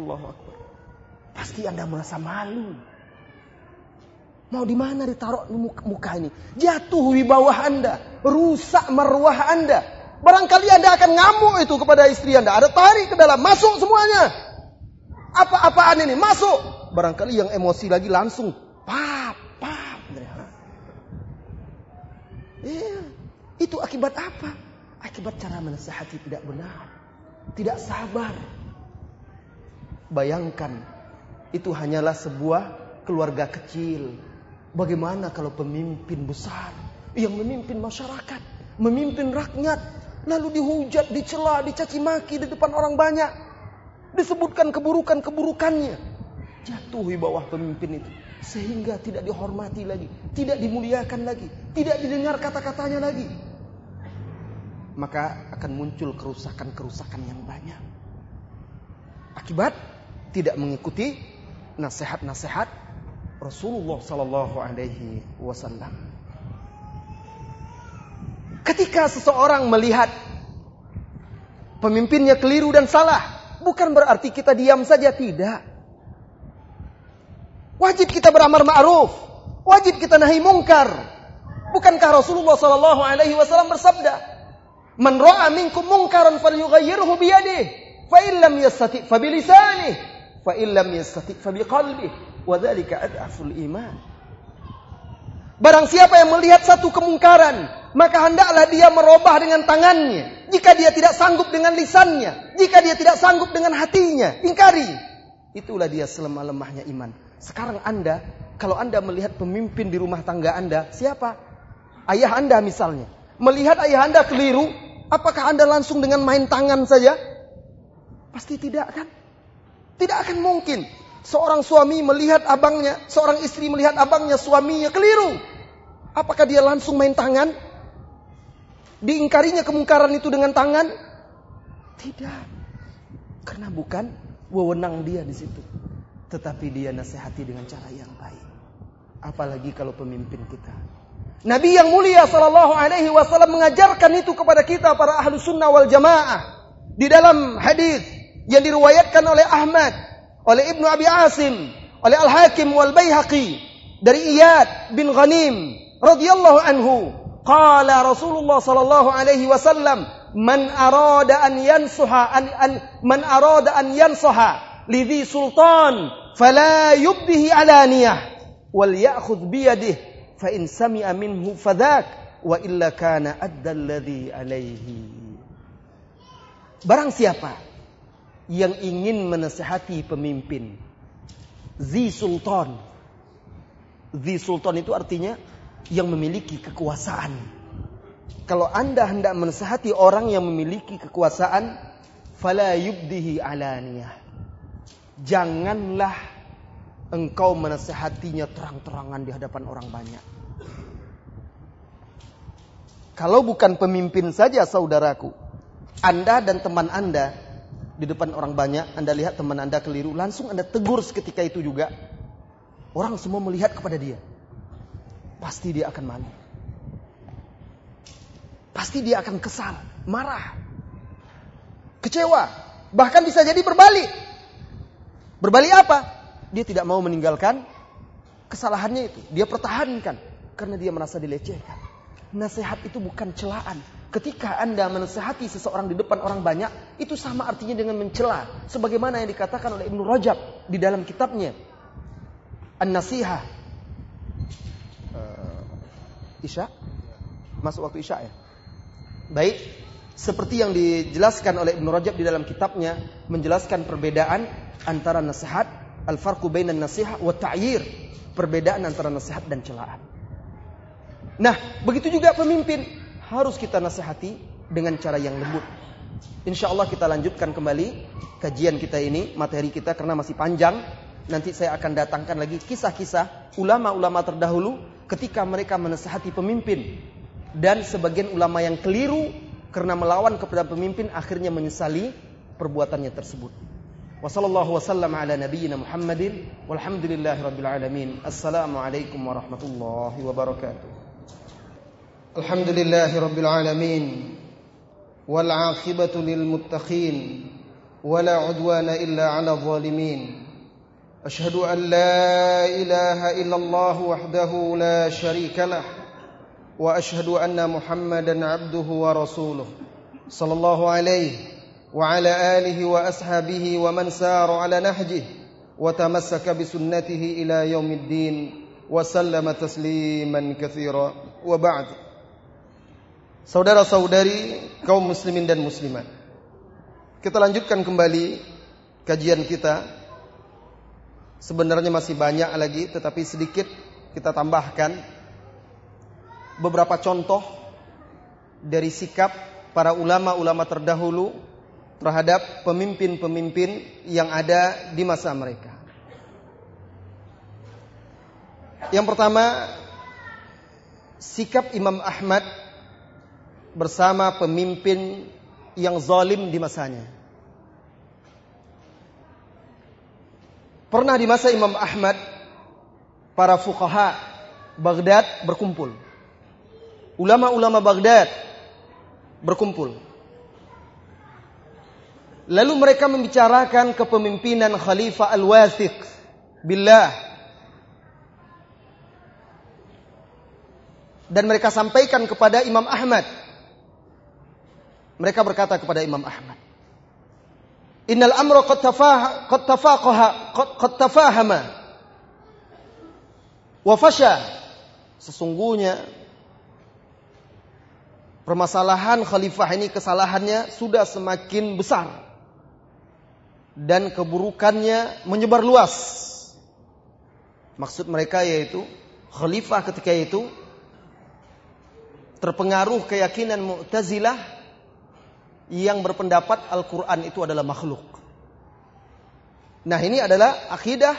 Allah Akbar. Pasti Anda merasa malu. Mau di mana ditaruh muka ini? Jatuh wibawa Anda, rusak marwah Anda. Barangkali Anda akan ngamuk itu kepada istri Anda. Ada tarik ke dalam, masuk semuanya. Apa-apaan ini? Masuk. Barangkali yang emosi lagi langsung pap, pap. Iya. Itu akibat apa? Akibat cara menasihati tidak benar. Tidak sabar. Bayangkan, itu hanyalah sebuah keluarga kecil Bagaimana kalau pemimpin besar yang memimpin masyarakat, memimpin rakyat, lalu dihujat, dicela, dicaci maki di depan orang banyak, disebutkan keburukan-keburukannya, jatuh di bawah pemimpin itu, sehingga tidak dihormati lagi, tidak dimuliakan lagi, tidak didengar kata-katanya lagi, maka akan muncul kerusakan-kerusakan yang banyak. Akibat tidak mengikuti nasihat-nasihat Rasulullah Sallallahu Alaihi Wasallam. Ketika seseorang melihat pemimpinnya keliru dan salah, bukan berarti kita diam saja, tidak. Wajib kita beramar ma'ruf, wajib kita nahi mungkar. Bukankah Rasulullah Sallallahu Alaihi Wasallam bersabda, "Man ra'a minkum mungkaran falyughayyirhu biyadihi, fa illam yastati' fa bilisanihi, fa illam yastati' fa biqalbihi, wa dzalika ad'aful iman." Barang siapa yang melihat satu kemungkaran, maka hendaklah dia merubah dengan tangannya. Jika dia tidak sanggup dengan lisannya, jika dia tidak sanggup dengan hatinya, ingkari. Itulah dia selemah-lemahnya iman. Sekarang Anda, kalau Anda melihat pemimpin di rumah tangga Anda, siapa? Ayah Anda misalnya. Melihat ayah Anda keliru, apakah Anda langsung dengan main tangan saja? Pasti tidak kan? Tidak akan mungkin. Seorang suami melihat abangnya, seorang istri melihat abangnya, suaminya keliru. Apakah dia langsung main tangan? Diingkarinya kemungkaran itu dengan tangan? Tidak. Karena bukan wewenang dia di situ. Tetapi dia nasihati dengan cara yang baik. Apalagi kalau pemimpin kita. Nabi yang mulia sallallahu alaihi wasallam mengajarkan itu kepada kita para ahlu sunnah wal jamaah. Di dalam hadis yang diriwayatkan oleh Ahmad, oleh Ibnu Abi Asim, oleh Al-Hakim wal Baihaqi dari Iyad bin Ghanim radhiyallahu anhu قال رسول الله صلى الله عليه وسلم من أراد أن ينصح أن, أن من أراد أن ينصح لذي سلطان فلا يبده علانية وليأخذ بيده فإن سمع منه فذاك وإلا كان أدى الذي عليه Barang siapa yang ingin menasihati pemimpin Zi Sultan Zi Sultan itu artinya yang memiliki kekuasaan. Kalau Anda hendak menasihati orang yang memiliki kekuasaan, fala yubdihi alaniyah. Janganlah engkau menasihatinya terang-terangan di hadapan orang banyak. Kalau bukan pemimpin saja saudaraku, Anda dan teman Anda di depan orang banyak, Anda lihat teman Anda keliru, langsung Anda tegur seketika itu juga. Orang semua melihat kepada dia pasti dia akan malu. Pasti dia akan kesal, marah, kecewa, bahkan bisa jadi berbalik. Berbalik apa? Dia tidak mau meninggalkan kesalahannya itu. Dia pertahankan karena dia merasa dilecehkan. Nasihat itu bukan celaan. Ketika Anda menasehati seseorang di depan orang banyak, itu sama artinya dengan mencela. Sebagaimana yang dikatakan oleh Ibnu Rajab di dalam kitabnya. An-Nasihah Isya? Masuk waktu Isya ya? Baik, seperti yang dijelaskan oleh Ibnu Rajab di dalam kitabnya menjelaskan perbedaan antara nasihat al-farqu bainan nasihat wa ta'yir, perbedaan antara nasihat dan celaan. Nah, begitu juga pemimpin harus kita nasihati dengan cara yang lembut. Insya Allah kita lanjutkan kembali kajian kita ini, materi kita karena masih panjang. Nanti saya akan datangkan lagi kisah-kisah ulama-ulama terdahulu ketika mereka menasihati pemimpin dan sebagian ulama yang keliru karena melawan kepada pemimpin akhirnya menyesali perbuatannya tersebut. Wassallallahu wasallam ala nabiyyina Muhammadin walhamdulillahi rabbil alamin. Assalamualaikum warahmatullahi wabarakatuh. Rabbil alamin. Wal 'aqibatu lil muttaqin. Wala 'udwana illa 'ala zalimin. أشهد أن لا إله إلا الله وحده لا شريك له وأشهد أن محمدا عبده ورسوله صلى الله عليه وعلى آله وأصحابه ومن سار على نهجه وتمسك بسنته إلى يوم الدين وسلم تسليما كثيرا وبعد Saudara-saudari kaum muslimin dan muslimat. Kita lanjutkan kembali kajian kita. Sebenarnya masih banyak lagi, tetapi sedikit kita tambahkan. Beberapa contoh dari sikap para ulama-ulama terdahulu terhadap pemimpin-pemimpin yang ada di masa mereka. Yang pertama, sikap Imam Ahmad bersama pemimpin yang zalim di masanya. pernah di masa Imam Ahmad para fuqaha Baghdad berkumpul. Ulama-ulama Baghdad berkumpul. Lalu mereka membicarakan kepemimpinan Khalifah Al-Wathiq billah. Dan mereka sampaikan kepada Imam Ahmad. Mereka berkata kepada Imam Ahmad. Innal amra qad qad tafaqaha qad tafahama wa fasha. Sesungguhnya permasalahan khalifah ini kesalahannya sudah semakin besar dan keburukannya menyebar luas. Maksud mereka yaitu khalifah ketika itu terpengaruh keyakinan Mu'tazilah yang berpendapat Al-Quran itu adalah makhluk. Nah ini adalah akidah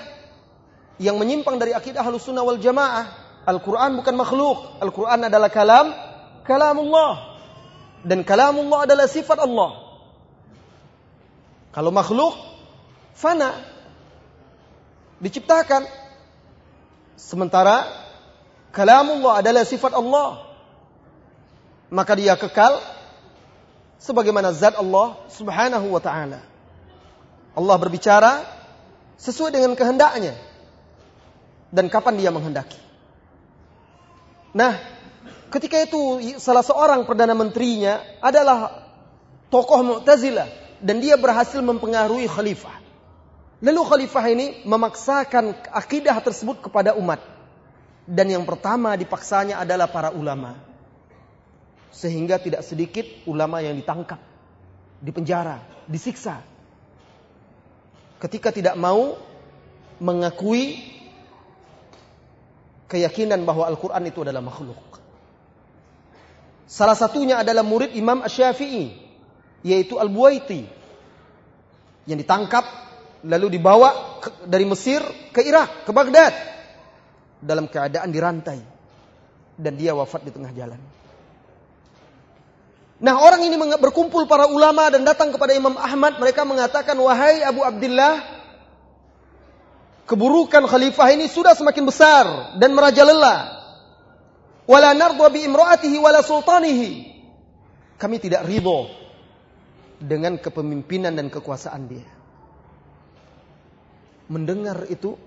yang menyimpang dari akidah sunnah wal jamaah. Al-Quran bukan makhluk. Al-Quran adalah kalam, kalamullah. Dan kalamullah adalah sifat Allah. Kalau makhluk, fana. Diciptakan. Sementara, kalamullah adalah sifat Allah. Maka dia kekal sebagaimana zat Allah Subhanahu wa taala. Allah berbicara sesuai dengan kehendaknya dan kapan dia menghendaki. Nah, ketika itu salah seorang perdana menterinya adalah tokoh Mu'tazilah dan dia berhasil mempengaruhi khalifah. Lalu khalifah ini memaksakan akidah tersebut kepada umat. Dan yang pertama dipaksanya adalah para ulama sehingga tidak sedikit ulama yang ditangkap, dipenjara, disiksa. Ketika tidak mau mengakui keyakinan bahwa Al-Quran itu adalah makhluk. Salah satunya adalah murid Imam Ash-Syafi'i, yaitu Al-Buwaiti, yang ditangkap lalu dibawa dari Mesir ke Irak, ke Baghdad, dalam keadaan dirantai. Dan dia wafat di tengah jalan. Nah orang ini berkumpul para ulama dan datang kepada Imam Ahmad. Mereka mengatakan, wahai Abu Abdullah, keburukan khalifah ini sudah semakin besar dan merajalela. Wala nardwa bi imra'atihi wala sultanihi. Kami tidak ridho dengan kepemimpinan dan kekuasaan dia. Mendengar itu,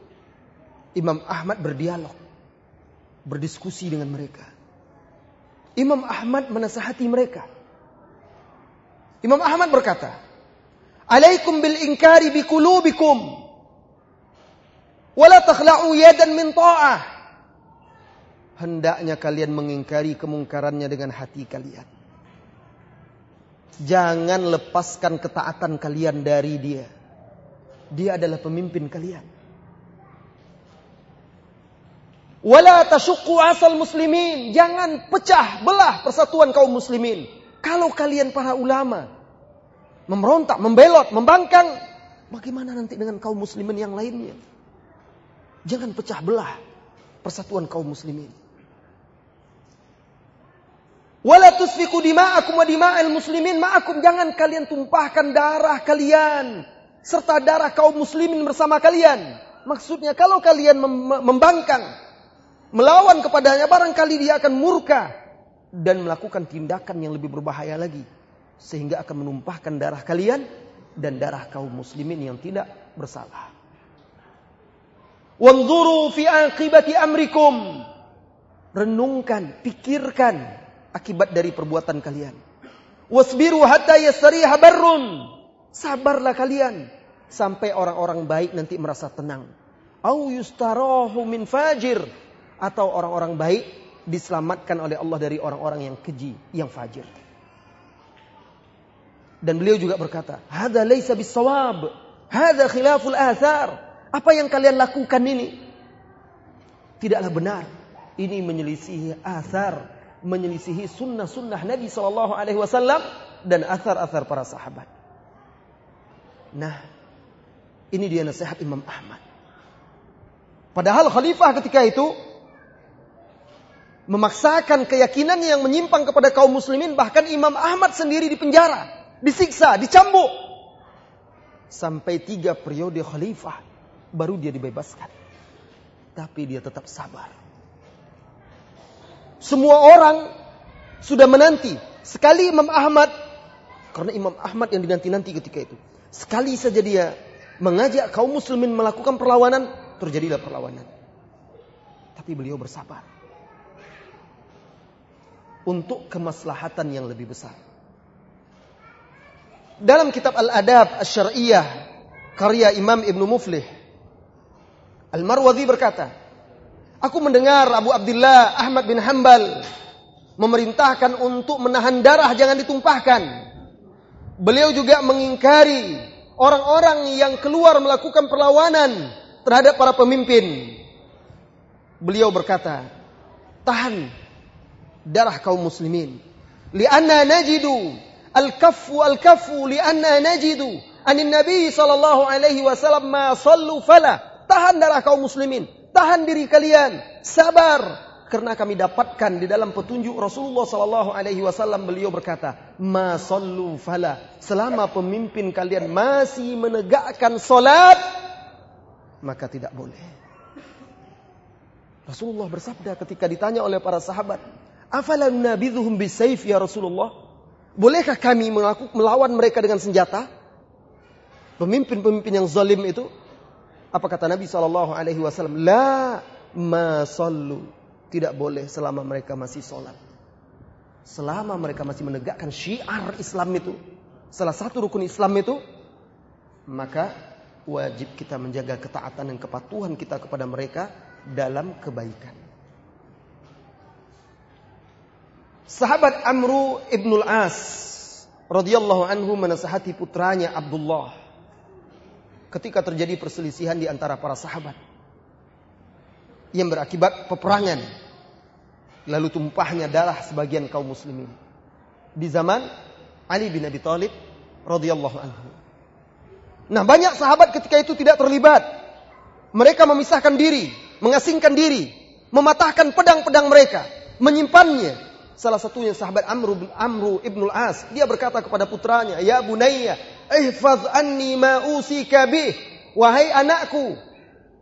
Imam Ahmad berdialog, berdiskusi dengan mereka. Imam Ahmad menasihati mereka. Imam Ahmad berkata, "Alaikum bil inkari bi qulubikum wala takhla'u yadan min ta'ah." Hendaknya kalian mengingkari kemungkarannya dengan hati kalian. Jangan lepaskan ketaatan kalian dari dia. Dia adalah pemimpin kalian. Wala tasyukku asal muslimin. Jangan pecah belah persatuan kaum muslimin. Kalau kalian para ulama memberontak, membelot, membangkang, bagaimana nanti dengan kaum muslimin yang lainnya? Jangan pecah belah persatuan kaum muslimin. Wala tusfiku dima'akum wa dima'al muslimin ma'akum. Jangan kalian tumpahkan darah kalian. Serta darah kaum muslimin bersama kalian. Maksudnya kalau kalian membangkang. Melawan kepadanya barangkali dia akan murka dan melakukan tindakan yang lebih berbahaya lagi sehingga akan menumpahkan darah kalian dan darah kaum muslimin yang tidak bersalah. Wanzuru fi akibati amrikum. Renungkan, pikirkan akibat dari perbuatan kalian. Wasbiru hatta yasriha barrun. Sabarlah kalian sampai orang-orang baik nanti merasa tenang. Au yustarahu min fajir atau orang-orang baik diselamatkan oleh Allah dari orang-orang yang keji, yang fajir. Dan beliau juga berkata, "Hadza laisa bisawab. Hadza khilaful athar." Apa yang kalian lakukan ini tidaklah benar. Ini menyelisihi athar, menyelisihi sunnah-sunnah Nabi Shallallahu alaihi wasallam dan athar-athar para sahabat. Nah, ini dia nasihat Imam Ahmad. Padahal khalifah ketika itu memaksakan keyakinan yang menyimpang kepada kaum muslimin bahkan Imam Ahmad sendiri dipenjara, disiksa, dicambuk sampai tiga periode khalifah baru dia dibebaskan. Tapi dia tetap sabar. Semua orang sudah menanti. Sekali Imam Ahmad, karena Imam Ahmad yang dinanti-nanti ketika itu. Sekali saja dia mengajak kaum muslimin melakukan perlawanan, terjadilah perlawanan. Tapi beliau bersabar. Untuk kemaslahatan yang lebih besar. Dalam kitab Al-Adab Asy-Syar'iyyah karya Imam Ibnu Muflih Al-Marwazi berkata, Aku mendengar Abu Abdullah Ahmad bin Hambal memerintahkan untuk menahan darah jangan ditumpahkan. Beliau juga mengingkari orang-orang yang keluar melakukan perlawanan terhadap para pemimpin. Beliau berkata, tahan darah kaum muslimin. Lianna najidu al-kaffu al-kaffu lianna najidu anin nabi sallallahu alaihi wasallam ma sallu fala. Tahan darah kaum muslimin. Tahan diri kalian, sabar. Karena kami dapatkan di dalam petunjuk Rasulullah Sallallahu Alaihi Wasallam beliau berkata, masallu fala. Selama pemimpin kalian masih menegakkan solat, maka tidak boleh. Rasulullah bersabda ketika ditanya oleh para sahabat, afalan nabidhuhum bisayf ya Rasulullah? Bolehkah kami melawan mereka dengan senjata? Pemimpin-pemimpin yang zalim itu apa kata Nabi Shallallahu Alaihi Wasallam? La masallu tidak boleh selama mereka masih sholat. Selama mereka masih menegakkan syiar Islam itu, salah satu rukun Islam itu, maka wajib kita menjaga ketaatan dan kepatuhan kita kepada mereka dalam kebaikan. Sahabat Amru ibnul As radhiyallahu anhu menasihati putranya Abdullah ketika terjadi perselisihan di antara para sahabat yang berakibat peperangan lalu tumpahnya darah sebagian kaum muslimin di zaman Ali bin Abi Thalib radhiyallahu anhu. Nah, banyak sahabat ketika itu tidak terlibat. Mereka memisahkan diri, mengasingkan diri, mematahkan pedang-pedang mereka, menyimpannya. Salah satunya sahabat Amru bin Amru ibnul As, dia berkata kepada putranya, "Ya bunayya, ihfaz anni ma usika bih. Wahai anakku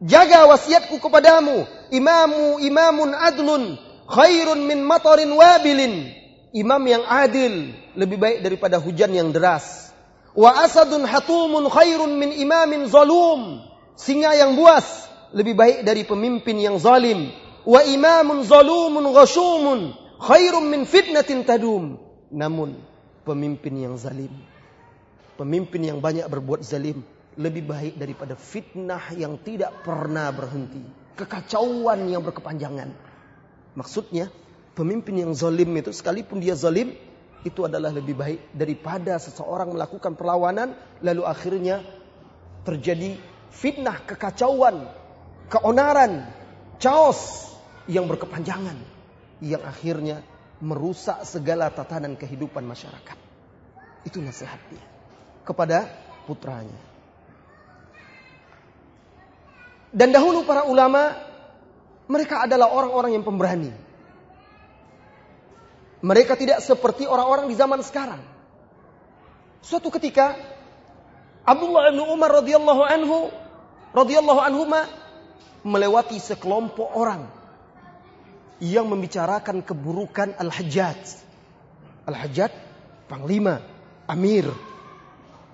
jaga wasiatku kepadamu. Imamu imamun adlun khairun min matarin wabilin. Imam yang adil lebih baik daripada hujan yang deras. Wa asadun hatumun khairun min imamin zalum. Singa yang buas lebih baik dari pemimpin yang zalim. Wa imamun zalumun ghashumun khairun min fitnatin tadum namun pemimpin yang zalim Pemimpin yang banyak berbuat zalim lebih baik daripada fitnah yang tidak pernah berhenti. Kekacauan yang berkepanjangan. Maksudnya, pemimpin yang zalim itu sekalipun dia zalim, itu adalah lebih baik daripada seseorang melakukan perlawanan lalu akhirnya terjadi fitnah, kekacauan, keonaran, chaos yang berkepanjangan yang akhirnya merusak segala tatanan kehidupan masyarakat. Itu nasihatnya kepada putranya. Dan dahulu para ulama mereka adalah orang-orang yang pemberani. Mereka tidak seperti orang-orang di zaman sekarang. Suatu ketika Abdullah bin Umar radhiyallahu anhu radhiyallahu anhuma melewati sekelompok orang yang membicarakan keburukan Al-Hajjaj. Al-Hajjaj panglima, amir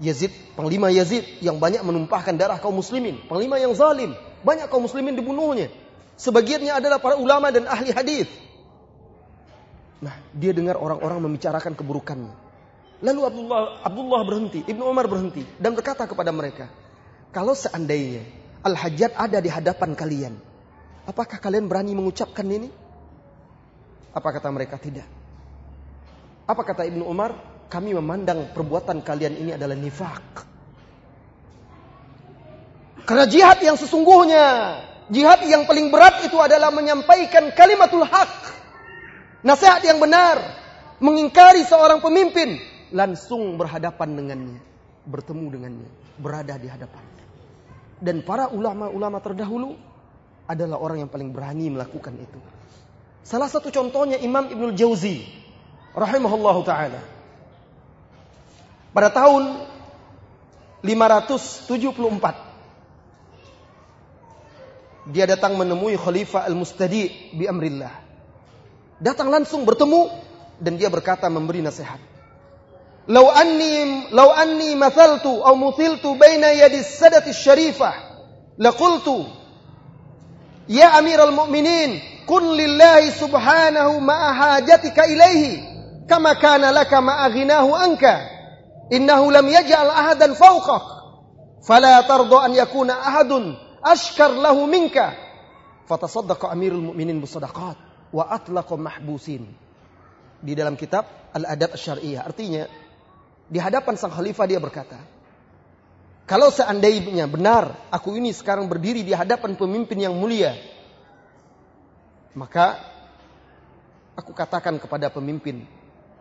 Yazid, Panglima Yazid yang banyak menumpahkan darah kaum muslimin. Panglima yang zalim. Banyak kaum muslimin dibunuhnya. Sebagiannya adalah para ulama dan ahli hadis. Nah, dia dengar orang-orang membicarakan keburukannya. Lalu Abdullah, Abdullah berhenti, Ibnu Umar berhenti dan berkata kepada mereka, kalau seandainya Al-Hajjat ada di hadapan kalian, apakah kalian berani mengucapkan ini? Apa kata mereka? Tidak. Apa kata Ibnu Umar? kami memandang perbuatan kalian ini adalah nifak. Karena jihad yang sesungguhnya, jihad yang paling berat itu adalah menyampaikan kalimatul hak. Nasihat yang benar, mengingkari seorang pemimpin, langsung berhadapan dengannya, bertemu dengannya, berada di hadapannya. Dan para ulama-ulama terdahulu adalah orang yang paling berani melakukan itu. Salah satu contohnya Imam Ibnul Jauzi rahimahullahu taala pada tahun 574 dia datang menemui Khalifah Al-Mustadi bi amrillah. Datang langsung bertemu dan dia berkata memberi nasihat. Lau anni lau anni mathaltu aw muthiltu baina yadi sadati syarifah laqultu ya amiral mu'minin kun lillahi subhanahu ma'a hajatika ilaihi kama kana laka ma'a ghinahu anka innahu lam yaj'al ahadan fawqak fala tarda an yakuna ahadun ashkar lahu minka. Fatasaddaqa amirul mu'minin bisadaqat wa atlaqa mahbusin. Di dalam kitab Al-Adab Syariah artinya di hadapan sang khalifah dia berkata kalau seandainya benar aku ini sekarang berdiri di hadapan pemimpin yang mulia maka aku katakan kepada pemimpin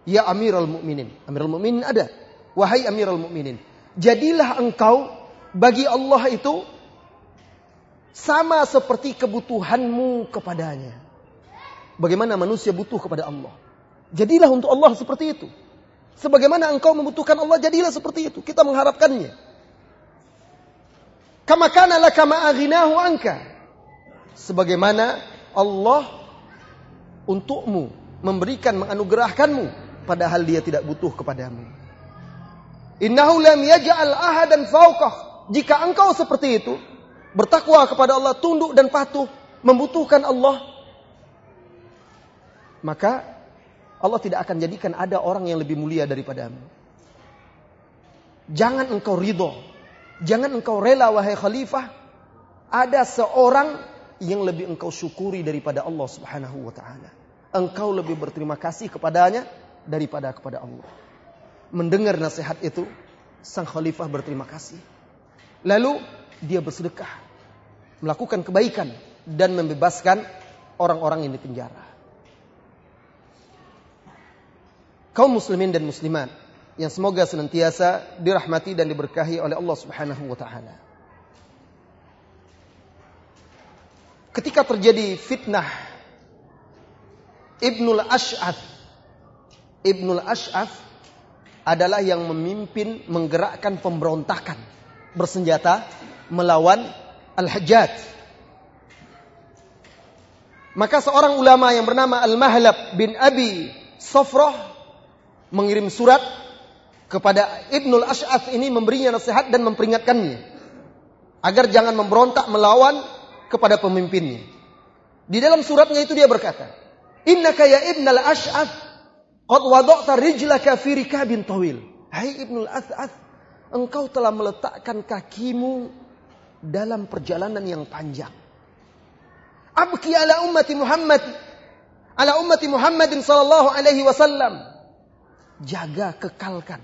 ya Amirul Mukminin Amirul Mukminin ada wahai Amirul Mukminin jadilah engkau bagi Allah itu sama seperti kebutuhanmu kepadanya. Bagaimana manusia butuh kepada Allah. Jadilah untuk Allah seperti itu. Sebagaimana engkau membutuhkan Allah, jadilah seperti itu. Kita mengharapkannya. Kama kana laka ma'aghinahu anka. Sebagaimana Allah untukmu memberikan menganugerahkanmu padahal dia tidak butuh kepadamu. Innahu lam yaj'al ahadan fawqah. Jika engkau seperti itu, bertakwa kepada Allah, tunduk dan patuh, membutuhkan Allah, maka Allah tidak akan jadikan ada orang yang lebih mulia daripadamu. Jangan engkau ridho, jangan engkau rela wahai khalifah, ada seorang yang lebih engkau syukuri daripada Allah Subhanahu wa taala. Engkau lebih berterima kasih kepadanya daripada kepada Allah. Mendengar nasihat itu, sang khalifah berterima kasih. Lalu dia bersedekah, melakukan kebaikan dan membebaskan orang-orang yang dipenjara. Kaum muslimin dan muslimat yang semoga senantiasa dirahmati dan diberkahi oleh Allah Subhanahu wa taala. Ketika terjadi fitnah Ibnul Ash'ath Ibnul Ash'ath adalah yang memimpin menggerakkan pemberontakan bersenjata melawan Al-Hajjaj. Maka seorang ulama yang bernama Al-Mahlab bin Abi Sofroh mengirim surat kepada Ibnul Ash'ath ini memberinya nasihat dan memperingatkannya agar jangan memberontak melawan kepada pemimpinnya. Di dalam suratnya itu dia berkata, "Innaka ya Ibnul Ash'ath qad wada'ta rijlaka fi rikabin tawil." Hai Ibnul Ash'ath, engkau telah meletakkan kakimu dalam perjalanan yang panjang. Abki ala ummati Muhammad ala ummati Muhammadin sallallahu alaihi wasallam. Jaga kekalkan.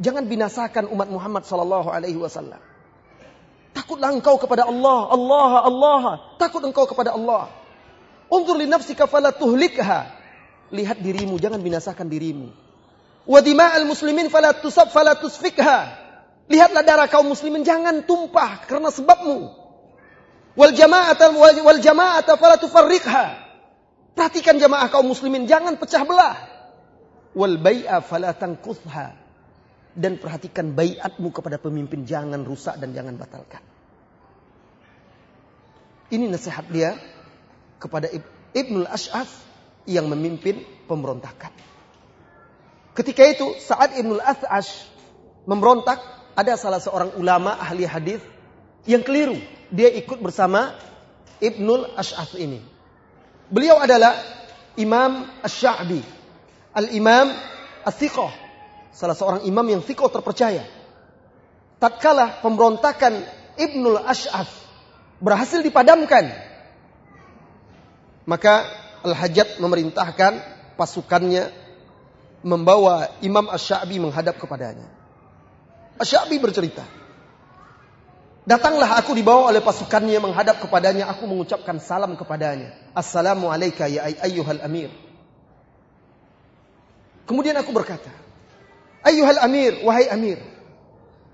Jangan binasakan umat Muhammad sallallahu alaihi wasallam. Takutlah engkau kepada Allah, Allah, Allah. Takut engkau kepada Allah. Unzur li nafsika fala tuhlikha. Lihat dirimu, jangan binasakan dirimu. Wa dima'al muslimin fala tusab fala tusfikha. Lihatlah darah kaum muslimin jangan tumpah karena sebabmu. Wal jama'ata wal jama'ata fala tufarriqha. Perhatikan jamaah kaum muslimin jangan pecah belah. Wal bai'a fala tanqutha. Dan perhatikan baiatmu kepada pemimpin jangan rusak dan jangan batalkan. Ini nasihat dia kepada Ibnul Ash'af yang memimpin pemberontakan. Ketika itu saat Ibnul Ash'ash memberontak, ada salah seorang ulama ahli hadis yang keliru. Dia ikut bersama Ibnul Ash'ath ini. Beliau adalah Imam Ash-Sha'bi. Al-Imam As-Siqah. Salah seorang imam yang siqah terpercaya. Tatkala pemberontakan Ibnul Ash'ath berhasil dipadamkan. Maka Al-Hajjat memerintahkan pasukannya membawa Imam Ash-Sha'bi menghadap kepadanya. Asyabi bercerita. Datanglah aku dibawa oleh pasukannya menghadap kepadanya. Aku mengucapkan salam kepadanya. Assalamualaikum ya ayyuhal amir. Kemudian aku berkata. Ayyuhal amir, wahai amir.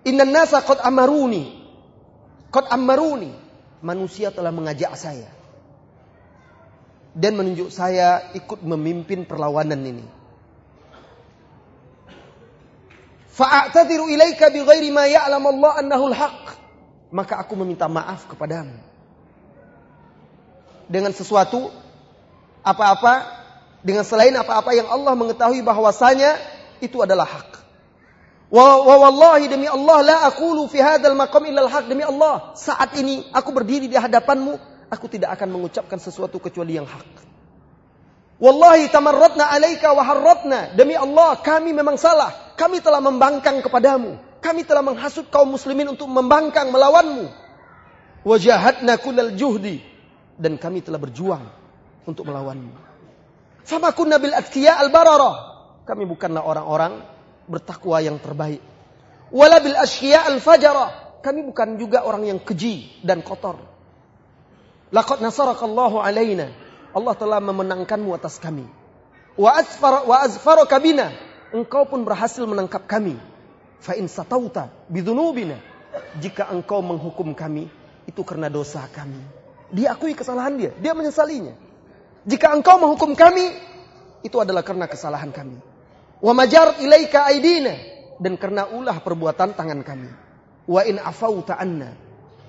Inna nasa qad amaruni. Qad amaruni. Manusia telah mengajak saya. Dan menunjuk saya ikut memimpin perlawanan ini. Fa'atadiru ilaika bi ghairi ma ya'lam Allah annahu al-haq. Maka aku meminta maaf kepadamu. dengan sesuatu apa-apa dengan selain apa-apa yang Allah mengetahui bahwasanya itu adalah hak. Wa, wa wallahi demi Allah la aqulu fi hadzal maqam illa haq demi Allah. Saat ini aku berdiri di hadapanmu, aku tidak akan mengucapkan sesuatu kecuali yang hak. Wallahi tamarratna alaika wa harratna. Demi Allah, kami memang salah. Kami telah membangkang kepadamu. Kami telah menghasut kaum muslimin untuk membangkang melawanmu. Wajahadna kullal juhdi. Dan kami telah berjuang untuk melawanmu. Fama kunna bil al barara. Kami bukanlah orang-orang bertakwa yang terbaik. Wala bil ashiya al fajara. Kami bukan juga orang yang keji dan kotor. Laqad nasarakallahu alaina Allah telah memenangkanmu atas kami. Wa azfar wa azfaraka bina. Engkau pun berhasil menangkap kami. Fa in satauta bidunubina. Jika engkau menghukum kami, itu karena dosa kami. Dia akui kesalahan dia, dia menyesalinya. Jika engkau menghukum kami, itu adalah karena kesalahan kami. Wa majar ilaika aidina dan karena ulah perbuatan tangan kami. Wa in afauta anna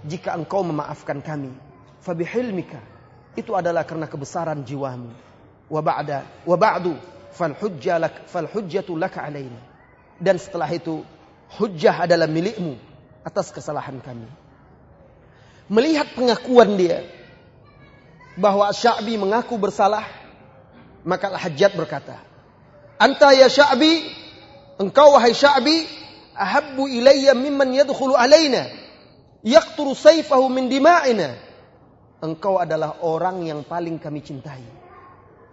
jika engkau memaafkan kami, fabihilmika itu adalah karena kebesaran jiwamu. Wa ba'da wa ba'du fal hujja lak fal hujjatu laka alaina. Dan setelah itu hujjah adalah milikmu atas kesalahan kami. Melihat pengakuan dia bahwa Sya'bi mengaku bersalah, maka Al-Hajjat berkata, "Anta ya Sya'bi, engkau wahai Sya'bi, ahabbu ilayya mimman yadkhulu alaina, yaqturu sayfahu min dima'ina." engkau adalah orang yang paling kami cintai.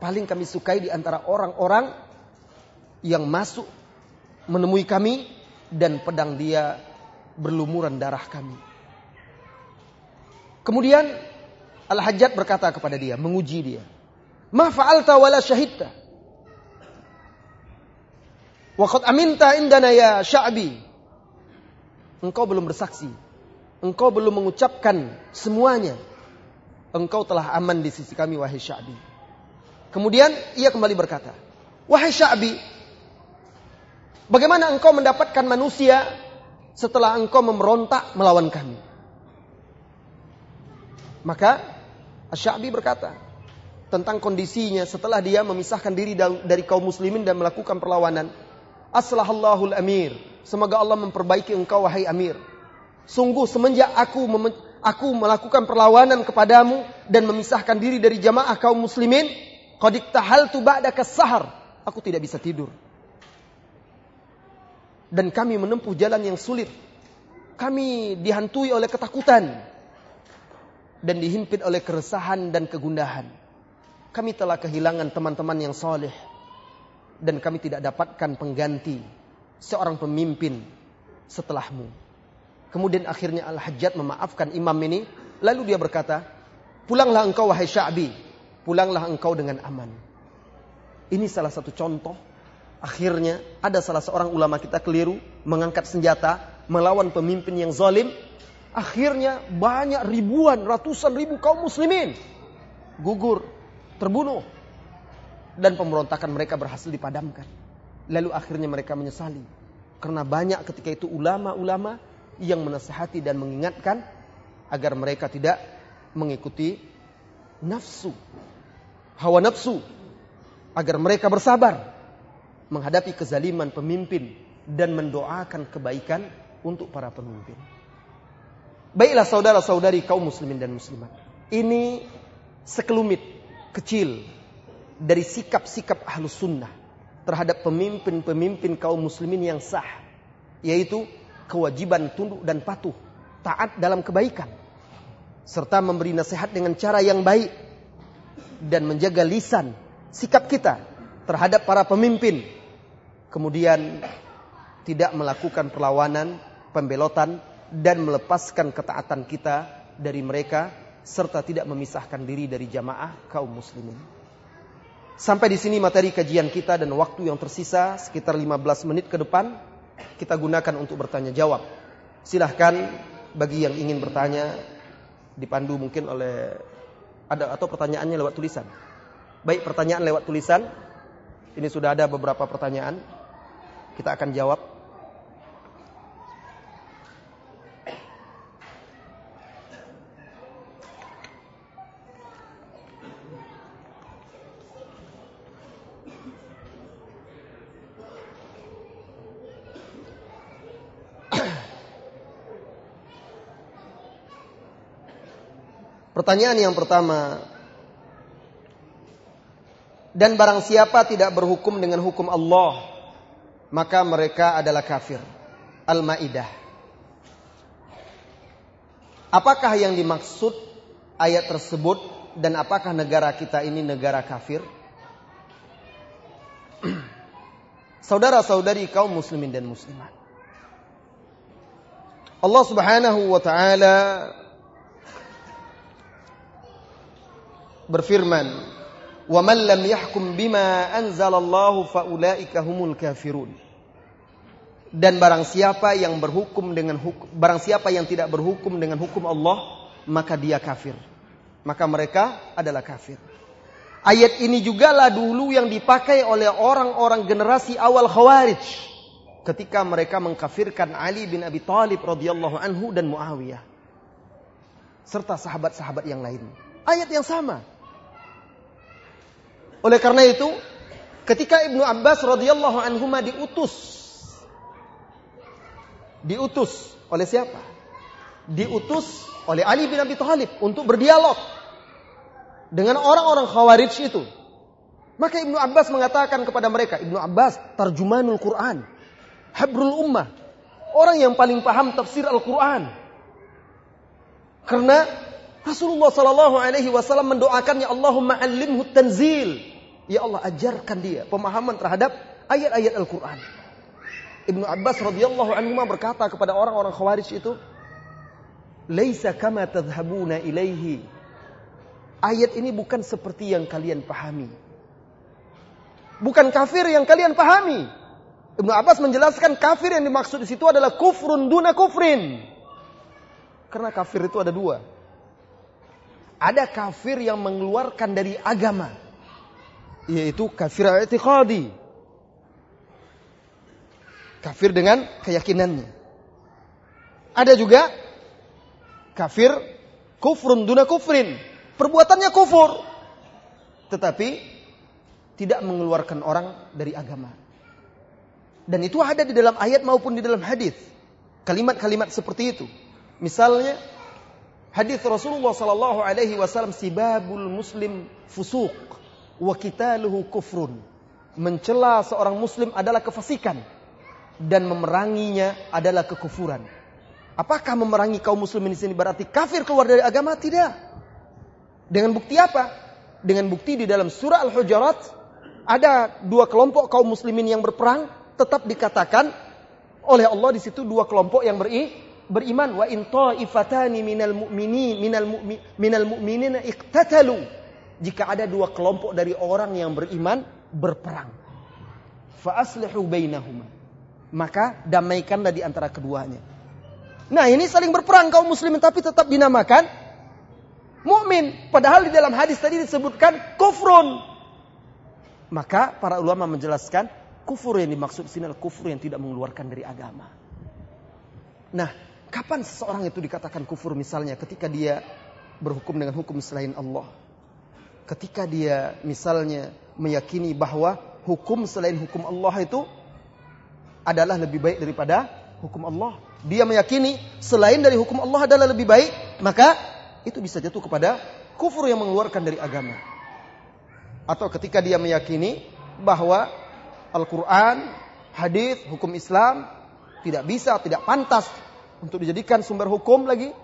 Paling kami sukai di antara orang-orang yang masuk menemui kami dan pedang dia berlumuran darah kami. Kemudian Al-Hajjat berkata kepada dia, menguji dia. Ma fa'alta wala syahidta. Waqad aminta indana ya sya'bi. Engkau belum bersaksi. Engkau belum mengucapkan semuanya engkau telah aman di sisi kami wahai Sya'bi. Kemudian ia kembali berkata, wahai Sya'bi, bagaimana engkau mendapatkan manusia setelah engkau memberontak melawan kami? Maka Sya'bi berkata tentang kondisinya setelah dia memisahkan diri dari kaum muslimin dan melakukan perlawanan. Aslahallahul amir. Semoga Allah memperbaiki engkau wahai amir. Sungguh semenjak aku aku melakukan perlawanan kepadamu dan memisahkan diri dari jamaah kaum muslimin, qad iktahaltu ba'daka sahar. Aku tidak bisa tidur. Dan kami menempuh jalan yang sulit. Kami dihantui oleh ketakutan dan dihimpit oleh keresahan dan kegundahan. Kami telah kehilangan teman-teman yang soleh dan kami tidak dapatkan pengganti seorang pemimpin setelahmu. Kemudian akhirnya Al-Hajjat memaafkan imam ini. Lalu dia berkata, pulanglah engkau wahai Sya'bi. Pulanglah engkau dengan aman. Ini salah satu contoh. Akhirnya ada salah seorang ulama kita keliru. Mengangkat senjata. Melawan pemimpin yang zalim. Akhirnya banyak ribuan, ratusan ribu kaum muslimin. Gugur, terbunuh. Dan pemberontakan mereka berhasil dipadamkan. Lalu akhirnya mereka menyesali. Karena banyak ketika itu ulama-ulama yang menasihati dan mengingatkan agar mereka tidak mengikuti nafsu, hawa nafsu, agar mereka bersabar menghadapi kezaliman pemimpin dan mendoakan kebaikan untuk para pemimpin. Baiklah saudara-saudari kaum muslimin dan muslimat. Ini sekelumit kecil dari sikap-sikap ahlus sunnah terhadap pemimpin-pemimpin kaum muslimin yang sah. Yaitu kewajiban tunduk dan patuh, taat dalam kebaikan, serta memberi nasihat dengan cara yang baik dan menjaga lisan sikap kita terhadap para pemimpin. Kemudian tidak melakukan perlawanan, pembelotan dan melepaskan ketaatan kita dari mereka serta tidak memisahkan diri dari jamaah kaum muslimin. Sampai di sini materi kajian kita dan waktu yang tersisa sekitar 15 menit ke depan kita gunakan untuk bertanya jawab. Silahkan bagi yang ingin bertanya dipandu mungkin oleh ada atau pertanyaannya lewat tulisan. Baik pertanyaan lewat tulisan. Ini sudah ada beberapa pertanyaan. Kita akan jawab. Pertanyaan yang pertama, dan barang siapa tidak berhukum dengan hukum Allah, maka mereka adalah kafir. Al-Maidah. Apakah yang dimaksud ayat tersebut dan apakah negara kita ini negara kafir? Saudara-saudari kaum muslimin dan muslimat. Allah Subhanahu wa taala berfirman, "Wa man lam yahkum bima anzalallahu faulaika humul kafirun." Dan barang siapa yang berhukum dengan hukum, barang siapa yang tidak berhukum dengan hukum Allah, maka dia kafir. Maka mereka adalah kafir. Ayat ini juga lah dulu yang dipakai oleh orang-orang generasi awal Khawarij ketika mereka mengkafirkan Ali bin Abi Thalib radhiyallahu anhu dan Muawiyah serta sahabat-sahabat yang lain. Ayat yang sama. Oleh karena itu, ketika Ibnu Abbas radhiyallahu anhu diutus diutus oleh siapa? Diutus oleh Ali bin Abi Thalib untuk berdialog dengan orang-orang Khawarij itu. Maka Ibnu Abbas mengatakan kepada mereka, Ibnu Abbas tarjumanul Quran, habrul ummah, orang yang paling paham tafsir Al-Quran. Karena Rasulullah Sallallahu Alaihi Wasallam mendoakannya Allahumma alimhu tanzil Ya Allah ajarkan dia pemahaman terhadap ayat-ayat Al-Quran. Ibnu Abbas radhiyallahu anhu berkata kepada orang-orang Khawarij itu, "Laisa kama tadhhabuna ilaihi." Ayat ini bukan seperti yang kalian pahami. Bukan kafir yang kalian pahami. Ibnu Abbas menjelaskan kafir yang dimaksud di situ adalah kufrun duna kufrin. Karena kafir itu ada dua. Ada kafir yang mengeluarkan dari agama yaitu kafir i'tiqadi. Kafir dengan keyakinannya. Ada juga kafir kufrun duna kufrin. Perbuatannya kufur. Tetapi tidak mengeluarkan orang dari agama. Dan itu ada di dalam ayat maupun di dalam hadis. Kalimat-kalimat seperti itu. Misalnya hadis Rasulullah sallallahu alaihi wasallam sibabul muslim fusuq wa qitaluhu kufrun. Mencela seorang muslim adalah kefasikan dan memeranginya adalah kekufuran. Apakah memerangi kaum muslimin di sini berarti kafir keluar dari agama? Tidak. Dengan bukti apa? Dengan bukti di dalam surah Al-Hujurat ada dua kelompok kaum muslimin yang berperang tetap dikatakan oleh Allah di situ dua kelompok yang beri, beriman wa in ta'ifatani minal mu'minin minal mu'min minal mu'minina iqtatalu jika ada dua kelompok dari orang yang beriman berperang. Fa'aslihu bainahuma. Maka damaikanlah di antara keduanya. Nah ini saling berperang kaum muslimin tapi tetap dinamakan mukmin. Padahal di dalam hadis tadi disebutkan kufrun. Maka para ulama menjelaskan kufur yang dimaksud sini adalah kufur yang tidak mengeluarkan dari agama. Nah, kapan seseorang itu dikatakan kufur misalnya ketika dia berhukum dengan hukum selain Allah? Ketika dia misalnya meyakini bahwa hukum selain hukum Allah itu adalah lebih baik daripada hukum Allah. Dia meyakini selain dari hukum Allah adalah lebih baik, maka itu bisa jatuh kepada kufur yang mengeluarkan dari agama. Atau ketika dia meyakini bahwa Al-Quran, hadis, hukum Islam tidak bisa, tidak pantas untuk dijadikan sumber hukum lagi,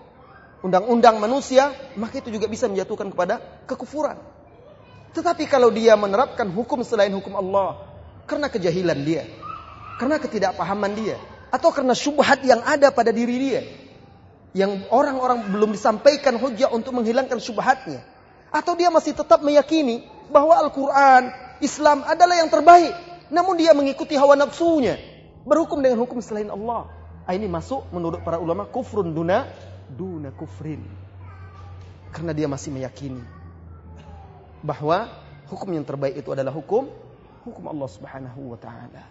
undang-undang manusia, maka itu juga bisa menjatuhkan kepada kekufuran. Tetapi kalau dia menerapkan hukum selain hukum Allah karena kejahilan dia, karena ketidakpahaman dia, atau karena syubhat yang ada pada diri dia, yang orang-orang belum disampaikan hujah untuk menghilangkan syubhatnya, atau dia masih tetap meyakini bahwa Al-Quran, Islam adalah yang terbaik, namun dia mengikuti hawa nafsunya, berhukum dengan hukum selain Allah. Ah, ini masuk menurut para ulama kufrun duna duna kufrin. Karena dia masih meyakini bahwa hukum yang terbaik itu adalah hukum hukum Allah Subhanahu wa taala.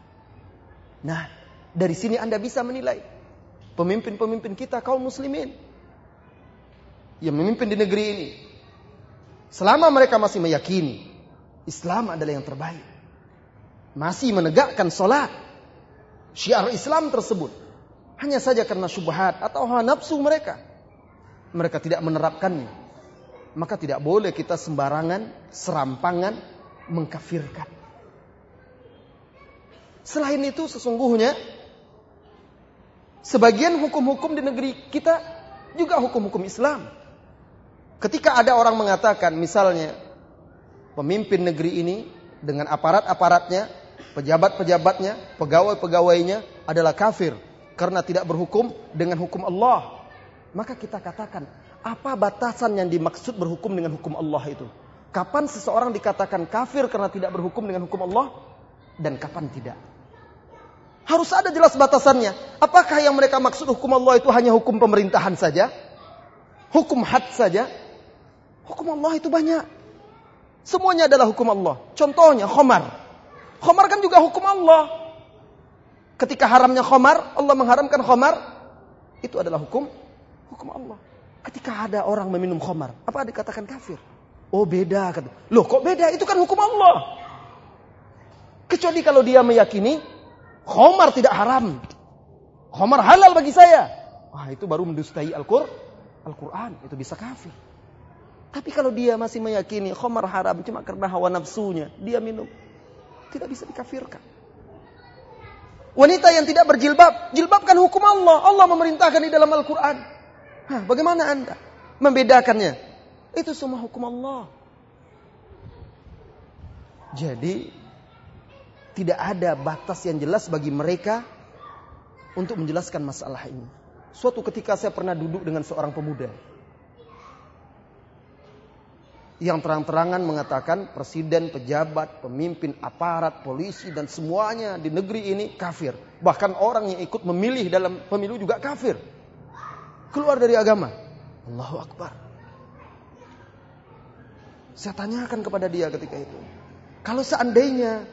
Nah, dari sini Anda bisa menilai pemimpin-pemimpin kita kaum muslimin yang memimpin di negeri ini. Selama mereka masih meyakini Islam adalah yang terbaik. Masih menegakkan solat. Syiar Islam tersebut. Hanya saja karena syubhat atau hawa nafsu mereka. Mereka tidak menerapkannya. maka tidak boleh kita sembarangan, serampangan mengkafirkan. Selain itu sesungguhnya sebagian hukum-hukum di negeri kita juga hukum-hukum Islam. Ketika ada orang mengatakan misalnya pemimpin negeri ini dengan aparat-aparatnya, pejabat-pejabatnya, pegawai-pegawainya adalah kafir karena tidak berhukum dengan hukum Allah. Maka kita katakan, apa batasan yang dimaksud berhukum dengan hukum Allah itu? Kapan seseorang dikatakan kafir karena tidak berhukum dengan hukum Allah dan kapan tidak? Harus ada jelas batasannya. Apakah yang mereka maksud hukum Allah itu hanya hukum pemerintahan saja? Hukum had saja? Hukum Allah itu banyak. Semuanya adalah hukum Allah. Contohnya khomar. Khomar kan juga hukum Allah. Ketika haramnya khomar, Allah mengharamkan khomar. Itu adalah hukum hukum Allah. Ketika ada orang meminum khomar, apa dikatakan kafir? Oh beda. Loh kok beda? Itu kan hukum Allah. Kecuali kalau dia meyakini Khomar tidak haram. Khomar halal bagi saya. Wah itu baru mendustai Al-Qur'an. Al-Quran itu bisa kafir. Tapi kalau dia masih meyakini khomar haram cuma karena hawa nafsunya, dia minum. Tidak bisa dikafirkan. Wanita yang tidak berjilbab, jilbabkan hukum Allah. Allah memerintahkan di dalam Al-Quran. Bagaimana anda membedakannya? Itu semua hukum Allah. Jadi tidak ada batas yang jelas bagi mereka untuk menjelaskan masalah ini. Suatu ketika saya pernah duduk dengan seorang pemuda yang terang-terangan mengatakan presiden, pejabat, pemimpin, aparat, polisi dan semuanya di negeri ini kafir. Bahkan orang yang ikut memilih dalam pemilu juga kafir. Keluar dari agama. Allahu Akbar. Saya tanyakan kepada dia ketika itu. Kalau seandainya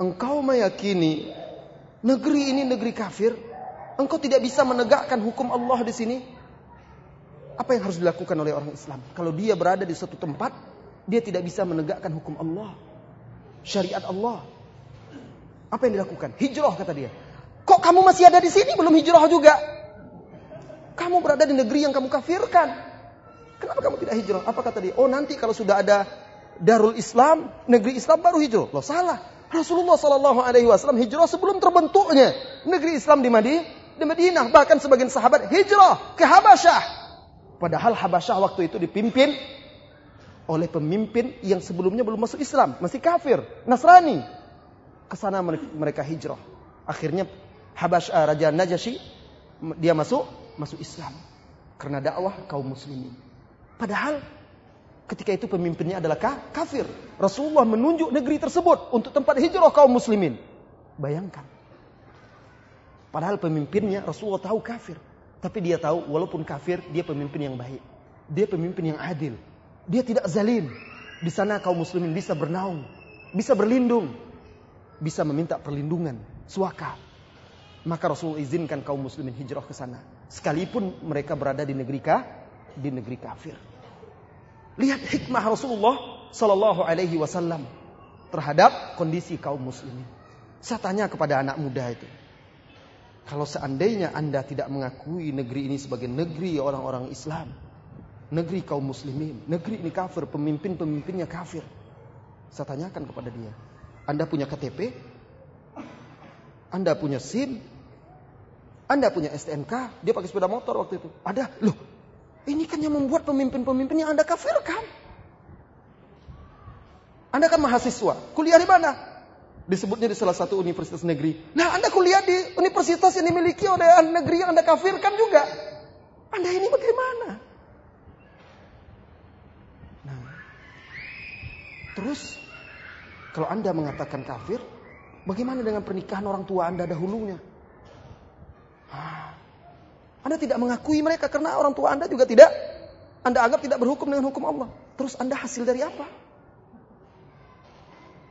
engkau meyakini negeri ini negeri kafir, engkau tidak bisa menegakkan hukum Allah di sini, apa yang harus dilakukan oleh orang Islam? Kalau dia berada di suatu tempat, dia tidak bisa menegakkan hukum Allah, syariat Allah. Apa yang dilakukan? Hijrah kata dia. Kok kamu masih ada di sini belum hijrah juga? Kamu berada di negeri yang kamu kafirkan. Kenapa kamu tidak hijrah? Apa kata dia? Oh nanti kalau sudah ada Darul Islam, negeri Islam baru hijrah. Loh salah. Rasulullah Shallallahu Alaihi Wasallam hijrah sebelum terbentuknya negeri Islam di Madinah, di Madinah bahkan sebagian sahabat hijrah ke Habasyah. Padahal Habasyah waktu itu dipimpin oleh pemimpin yang sebelumnya belum masuk Islam, masih kafir, Nasrani. Ke sana mereka hijrah. Akhirnya Habasyah Raja Najasyi dia masuk masuk Islam karena dakwah kaum muslimin. Padahal Ketika itu pemimpinnya adalah kafir. Rasulullah menunjuk negeri tersebut untuk tempat hijrah kaum muslimin. Bayangkan. Padahal pemimpinnya Rasulullah tahu kafir. Tapi dia tahu walaupun kafir dia pemimpin yang baik. Dia pemimpin yang adil. Dia tidak zalim. Di sana kaum muslimin bisa bernaung. Bisa berlindung. Bisa meminta perlindungan. Suaka. Maka Rasulullah izinkan kaum muslimin hijrah ke sana. Sekalipun mereka berada di negeri kah? Di negeri kafir. Lihat hikmah Rasulullah Sallallahu Alaihi Wasallam terhadap kondisi kaum muslimin. Saya tanya kepada anak muda itu, kalau seandainya anda tidak mengakui negeri ini sebagai negeri orang-orang Islam, negeri kaum muslimin, negeri ini kafir, pemimpin-pemimpinnya kafir. Saya tanyakan kepada dia, anda punya KTP? Anda punya SIM? Anda punya STNK? Dia pakai sepeda motor waktu itu. Ada. Loh, ini kan yang membuat pemimpin-pemimpin yang Anda kafirkan. Anda kan mahasiswa, kuliah di mana? Disebutnya di salah satu universitas negeri. Nah, Anda kuliah di universitas yang dimiliki oleh negeri yang Anda kafirkan juga. Anda ini bagaimana? Nah, terus kalau Anda mengatakan kafir, bagaimana dengan pernikahan orang tua Anda dahulunya? Anda tidak mengakui mereka karena orang tua Anda juga tidak Anda anggap tidak berhukum dengan hukum Allah. Terus Anda hasil dari apa?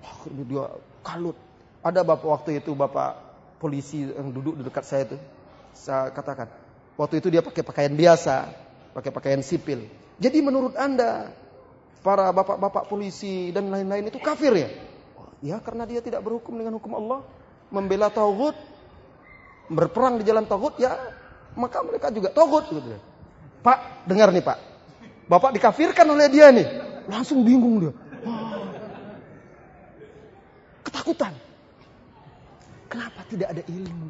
Oh, dia kalut. Ada bapak waktu itu bapak polisi yang duduk di dekat saya itu. Saya katakan, waktu itu dia pakai pakaian biasa, pakai pakaian sipil. Jadi menurut Anda para bapak-bapak polisi dan lain-lain itu kafir ya? Ya karena dia tidak berhukum dengan hukum Allah, membela tauhid, berperang di jalan tauhid ya maka mereka juga togut gitu. Pak, dengar nih Pak. Bapak dikafirkan oleh dia nih. Langsung bingung dia. Ketakutan. Kenapa tidak ada ilmu?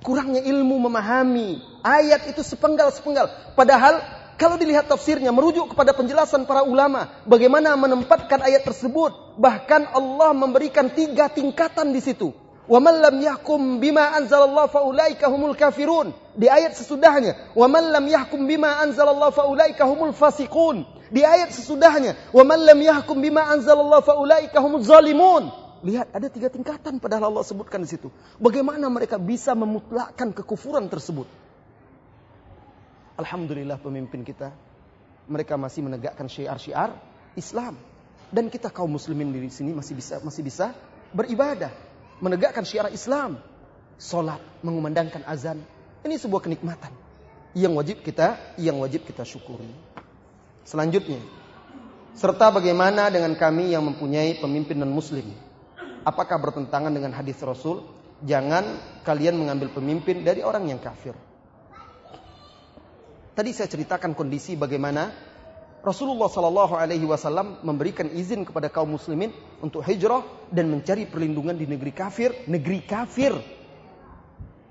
Kurangnya ilmu memahami ayat itu sepenggal-sepenggal. Padahal kalau dilihat tafsirnya merujuk kepada penjelasan para ulama bagaimana menempatkan ayat tersebut. Bahkan Allah memberikan tiga tingkatan di situ. Wa man lam yahkum bima anzalallahu faulaika humul kafirun. Di ayat sesudahnya, wa man lam yahkum bima anzalallahu faulaika humul fasiqun. Di ayat sesudahnya, wa man lam yahkum bima anzalallahu faulaika humuz zalimun. Lihat ada tiga tingkatan padahal Allah sebutkan di situ. Bagaimana mereka bisa memutlakkan kekufuran tersebut? Alhamdulillah pemimpin kita mereka masih menegakkan syiar-syiar Islam dan kita kaum muslimin di sini masih bisa masih bisa beribadah, menegakkan syiar Islam, salat, mengumandangkan azan. Ini sebuah kenikmatan yang wajib kita yang wajib kita syukuri. Selanjutnya, serta bagaimana dengan kami yang mempunyai pemimpin non muslim apakah bertentangan dengan hadis Rasul? Jangan kalian mengambil pemimpin dari orang yang kafir. Tadi saya ceritakan kondisi bagaimana Rasulullah Shallallahu Alaihi Wasallam memberikan izin kepada kaum muslimin untuk hijrah dan mencari perlindungan di negeri kafir, negeri kafir.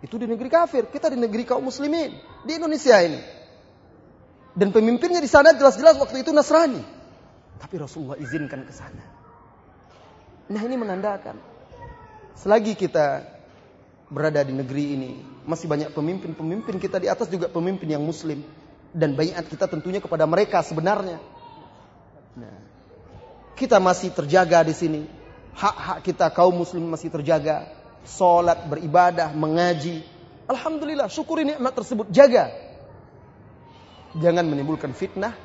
Itu di negeri kafir, kita di negeri kaum muslimin di Indonesia ini. Dan pemimpinnya di sana jelas-jelas waktu itu Nasrani. Tapi Rasulullah izinkan ke sana. Nah ini menandakan selagi kita berada di negeri ini masih banyak pemimpin-pemimpin kita di atas juga pemimpin yang muslim dan bayat kita tentunya kepada mereka sebenarnya. Nah, kita masih terjaga di sini. Hak-hak kita kaum muslim masih terjaga. Salat, beribadah, mengaji. Alhamdulillah, syukuri nikmat tersebut. Jaga. Jangan menimbulkan fitnah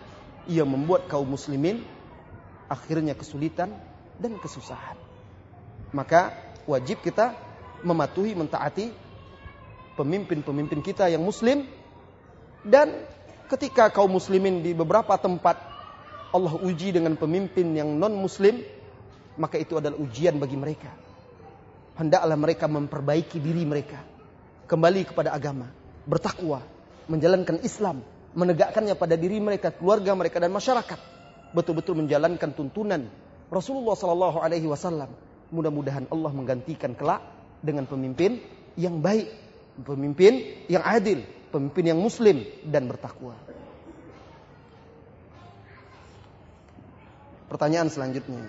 yang membuat kaum muslimin akhirnya kesulitan dan kesusahan. Maka wajib kita mematuhi, mentaati pemimpin-pemimpin kita yang muslim dan ketika kaum muslimin di beberapa tempat Allah uji dengan pemimpin yang non muslim maka itu adalah ujian bagi mereka. Hendaklah mereka memperbaiki diri mereka. Kembali kepada agama bertakwa menjalankan Islam menegakkannya pada diri mereka keluarga mereka dan masyarakat. Betul-betul menjalankan tuntunan Rasulullah Shallallahu Alaihi Wasallam. Mudah-mudahan Allah menggantikan kelak dengan pemimpin yang baik, pemimpin yang adil, pemimpin yang muslim dan bertakwa. Pertanyaan selanjutnya.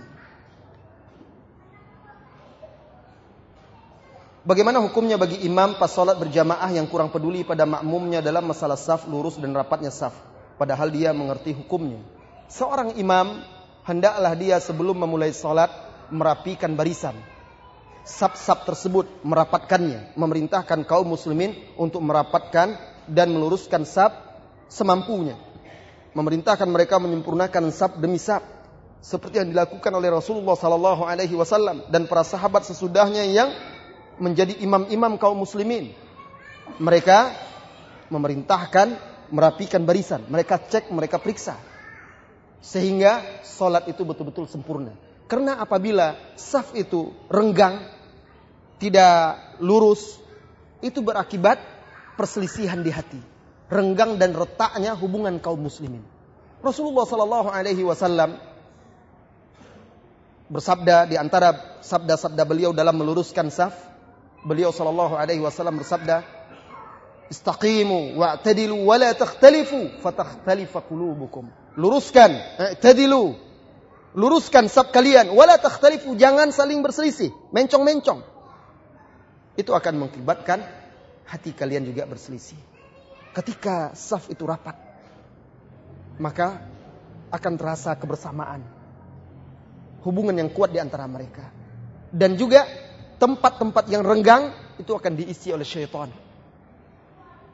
Bagaimana hukumnya bagi imam pas sholat berjamaah yang kurang peduli pada makmumnya dalam masalah saf lurus dan rapatnya saf. Padahal dia mengerti hukumnya. Seorang imam hendaklah dia sebelum memulai sholat merapikan barisan. Sab-sab tersebut merapatkannya, memerintahkan kaum muslimin untuk merapatkan dan meluruskan sab semampunya. Memerintahkan mereka menyempurnakan sab demi sab seperti yang dilakukan oleh Rasulullah sallallahu alaihi wasallam dan para sahabat sesudahnya yang menjadi imam-imam kaum muslimin. Mereka memerintahkan merapikan barisan, mereka cek, mereka periksa sehingga sholat itu betul-betul sempurna. Karena apabila saf itu renggang, tidak lurus, itu berakibat perselisihan di hati. Renggang dan retaknya hubungan kaum muslimin. Rasulullah Sallallahu Alaihi Wasallam bersabda di antara sabda-sabda beliau dalam meluruskan saf, beliau Sallallahu Alaihi Wasallam bersabda, Istaqimu wa'tadilu wa la takhtalifu fatakhtalifa qulubukum luruskan, tadilu. Luruskan sab kalian, wala takhtalifu, jangan saling berselisih, mencong-mencong. Itu akan mengakibatkan hati kalian juga berselisih. Ketika saf itu rapat, maka akan terasa kebersamaan. Hubungan yang kuat di antara mereka. Dan juga tempat-tempat yang renggang itu akan diisi oleh syaitan.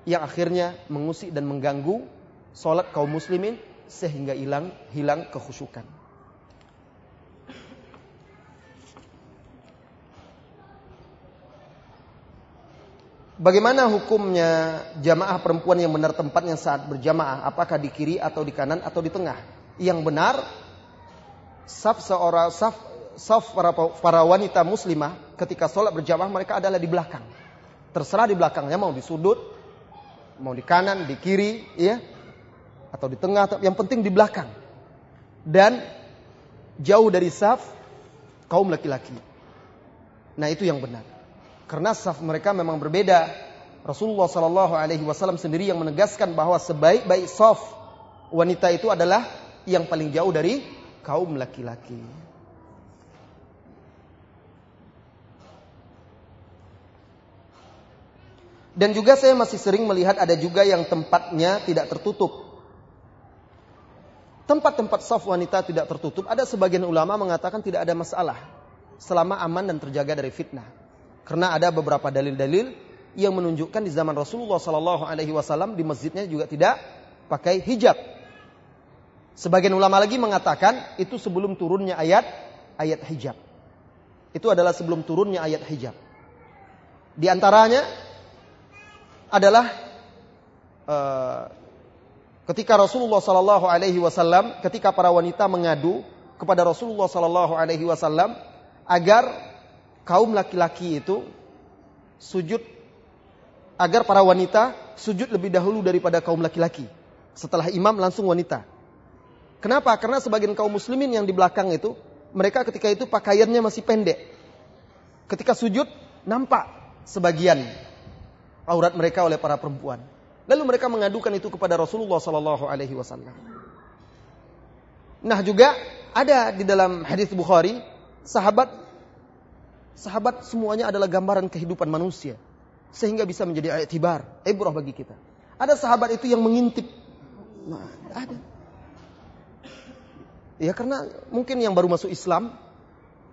Yang akhirnya mengusik dan mengganggu sholat kaum muslimin sehingga hilang hilang kekhusyukan. Bagaimana hukumnya jamaah perempuan yang benar tempatnya saat berjamaah? Apakah di kiri atau di kanan atau di tengah? Yang benar, saf seorang saf saf para, para wanita muslimah ketika sholat berjamaah mereka adalah di belakang. Terserah di belakangnya mau di sudut, mau di kanan, di kiri, ya atau di tengah, yang penting di belakang. Dan jauh dari saf kaum laki-laki. Nah itu yang benar. Karena saf mereka memang berbeda. Rasulullah Shallallahu Alaihi Wasallam sendiri yang menegaskan bahwa sebaik-baik saf wanita itu adalah yang paling jauh dari kaum laki-laki. Dan juga saya masih sering melihat ada juga yang tempatnya tidak tertutup. Tempat-tempat saf wanita tidak tertutup, ada sebagian ulama mengatakan tidak ada masalah selama aman dan terjaga dari fitnah. Karena ada beberapa dalil-dalil yang menunjukkan di zaman Rasulullah Sallallahu Alaihi Wasallam di masjidnya juga tidak pakai hijab. Sebagian ulama lagi mengatakan itu sebelum turunnya ayat ayat hijab. Itu adalah sebelum turunnya ayat hijab. Di antaranya adalah uh, ketika Rasulullah Sallallahu Alaihi Wasallam, ketika para wanita mengadu kepada Rasulullah Sallallahu Alaihi Wasallam agar kaum laki-laki itu sujud agar para wanita sujud lebih dahulu daripada kaum laki-laki. Setelah imam langsung wanita. Kenapa? Karena sebagian kaum muslimin yang di belakang itu, mereka ketika itu pakaiannya masih pendek. Ketika sujud, nampak sebagian aurat mereka oleh para perempuan. Lalu mereka mengadukan itu kepada Rasulullah Sallallahu Alaihi Wasallam. Nah juga ada di dalam hadis Bukhari sahabat sahabat semuanya adalah gambaran kehidupan manusia sehingga bisa menjadi ayat tibar, ibrah bagi kita. Ada sahabat itu yang mengintip. Nah, ada. Ya karena mungkin yang baru masuk Islam,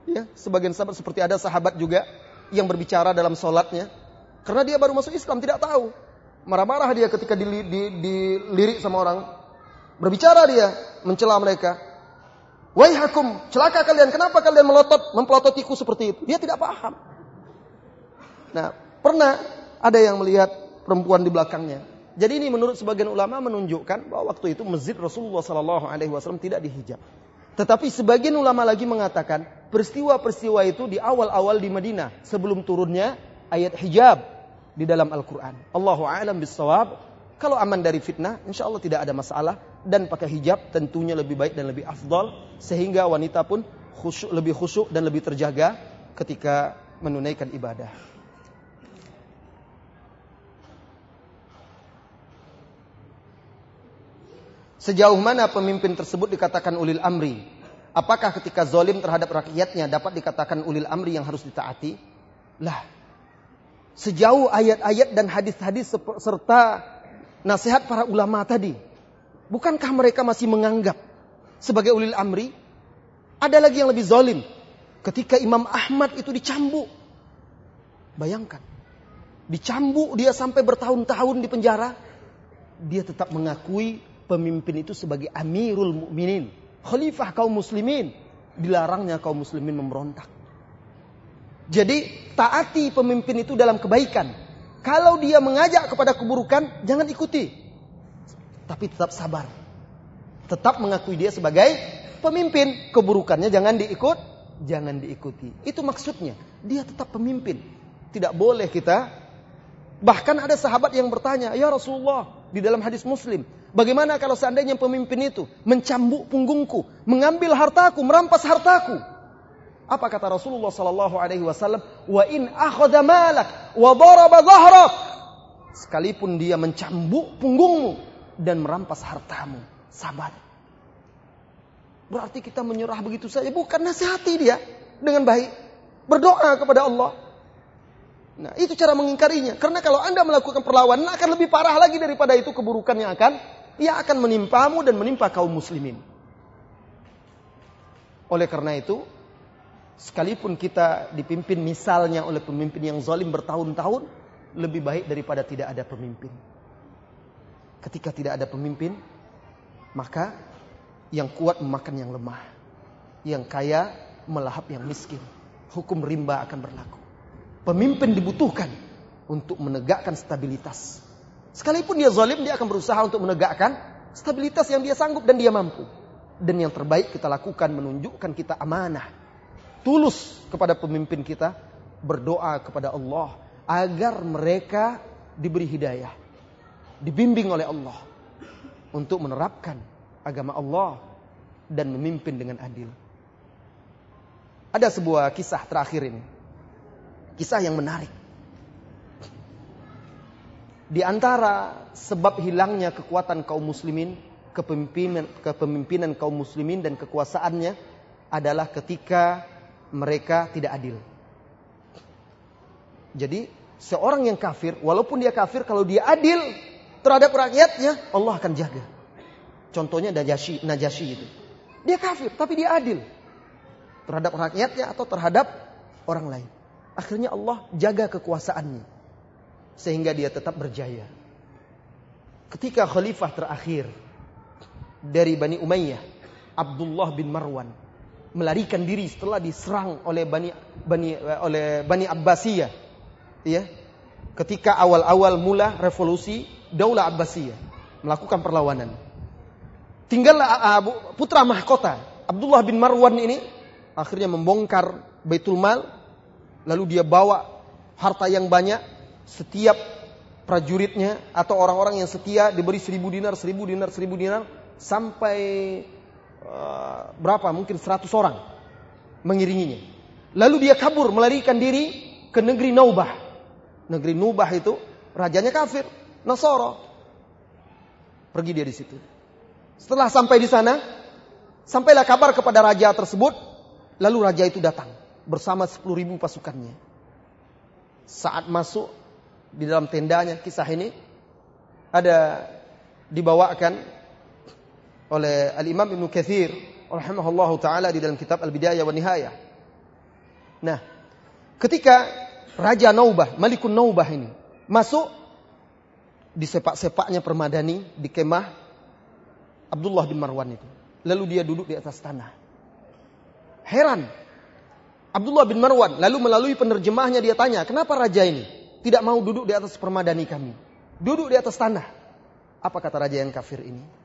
ya sebagian sahabat seperti ada sahabat juga yang berbicara dalam sholatnya, karena dia baru masuk Islam, tidak tahu. Marah-marah dia ketika dilirik di, sama orang. Berbicara dia, mencela mereka. Wahai hakum, celaka kalian, kenapa kalian melotot, mempelototiku seperti itu? Dia tidak paham. Nah, pernah ada yang melihat perempuan di belakangnya. Jadi ini menurut sebagian ulama menunjukkan bahwa waktu itu masjid Rasulullah Sallallahu Alaihi Wasallam tidak dihijab. Tetapi sebagian ulama lagi mengatakan peristiwa-peristiwa itu di awal-awal di Madinah sebelum turunnya ayat hijab di dalam Al-Quran. Allahu a'lam bisawab. Kalau aman dari fitnah, insya Allah tidak ada masalah. Dan pakai hijab tentunya lebih baik dan lebih afdal. Sehingga wanita pun khusyuk, lebih khusyuk dan lebih terjaga ketika menunaikan ibadah. Sejauh mana pemimpin tersebut dikatakan ulil amri? Apakah ketika zolim terhadap rakyatnya dapat dikatakan ulil amri yang harus ditaati? Lah, sejauh ayat-ayat dan hadis-hadis serta nasihat para ulama tadi. Bukankah mereka masih menganggap sebagai ulil amri? Ada lagi yang lebih zalim. Ketika Imam Ahmad itu dicambuk. Bayangkan. Dicambuk dia sampai bertahun-tahun di penjara. Dia tetap mengakui pemimpin itu sebagai amirul mukminin, khalifah kaum muslimin. Dilarangnya kaum muslimin memberontak. Jadi taati pemimpin itu dalam kebaikan. Kalau dia mengajak kepada keburukan, jangan ikuti. Tapi tetap sabar. Tetap mengakui dia sebagai pemimpin. Keburukannya jangan diikut, jangan diikuti. Itu maksudnya. Dia tetap pemimpin. Tidak boleh kita. Bahkan ada sahabat yang bertanya, Ya Rasulullah, di dalam hadis muslim. Bagaimana kalau seandainya pemimpin itu mencambuk punggungku, mengambil hartaku, merampas hartaku. Apa kata Rasulullah sallallahu alaihi wasallam? Wa in malak wa daraba. Sekalipun dia mencambuk punggungmu dan merampas hartamu, sabar. Berarti kita menyerah begitu saja, bukan nasihati dia dengan baik. Berdoa kepada Allah. Nah, itu cara mengingkarinya. Karena kalau Anda melakukan perlawanan akan lebih parah lagi daripada itu keburukan yang akan ia akan menimpamu dan menimpa kaum muslimin. Oleh karena itu, Sekalipun kita dipimpin misalnya oleh pemimpin yang zalim bertahun-tahun, lebih baik daripada tidak ada pemimpin. Ketika tidak ada pemimpin, maka yang kuat memakan yang lemah. Yang kaya melahap yang miskin. Hukum rimba akan berlaku. Pemimpin dibutuhkan untuk menegakkan stabilitas. Sekalipun dia zalim, dia akan berusaha untuk menegakkan stabilitas yang dia sanggup dan dia mampu. Dan yang terbaik kita lakukan menunjukkan kita amanah tulus kepada pemimpin kita, berdoa kepada Allah agar mereka diberi hidayah, dibimbing oleh Allah. untuk menerapkan agama Allah dan memimpin dengan adil. Ada sebuah kisah terakhir ini. Kisah yang menarik. Di antara sebab hilangnya kekuatan kaum muslimin, kepemimpinan, kepemimpinan kaum muslimin dan kekuasaannya adalah ketika mereka tidak adil. Jadi seorang yang kafir, walaupun dia kafir, kalau dia adil terhadap rakyatnya, Allah akan jaga. Contohnya Najasyi, Najasyi itu. Dia kafir, tapi dia adil. Terhadap rakyatnya atau terhadap orang lain. Akhirnya Allah jaga kekuasaannya. Sehingga dia tetap berjaya. Ketika khalifah terakhir dari Bani Umayyah, Abdullah bin Marwan melarikan diri setelah diserang oleh Bani Bani oleh Bani Abbasiyah. Ya. Ketika awal-awal mula revolusi Daulah Abbasiyah melakukan perlawanan. Tinggallah putra mahkota Abdullah bin Marwan ini akhirnya membongkar Baitul Mal lalu dia bawa harta yang banyak setiap prajuritnya atau orang-orang yang setia diberi seribu dinar, seribu dinar, seribu dinar sampai uh, berapa mungkin seratus orang mengiringinya. Lalu dia kabur melarikan diri ke negeri Naubah. Negeri Nubah itu rajanya kafir, Nasoro. Pergi dia di situ. Setelah sampai di sana, sampailah kabar kepada raja tersebut, lalu raja itu datang bersama 10 ribu pasukannya. Saat masuk di dalam tendanya kisah ini ada dibawakan oleh Al-Imam Ibnu Katsir rahimahullahu taala di dalam kitab Al-Bidayah wa Nihayah. Nah, ketika Raja Naubah, Malikun Naubah ini masuk di sepak-sepaknya permadani di kemah Abdullah bin Marwan itu. Lalu dia duduk di atas tanah. Heran. Abdullah bin Marwan lalu melalui penerjemahnya dia tanya, kenapa raja ini tidak mau duduk di atas permadani kami? Duduk di atas tanah. Apa kata raja yang kafir ini?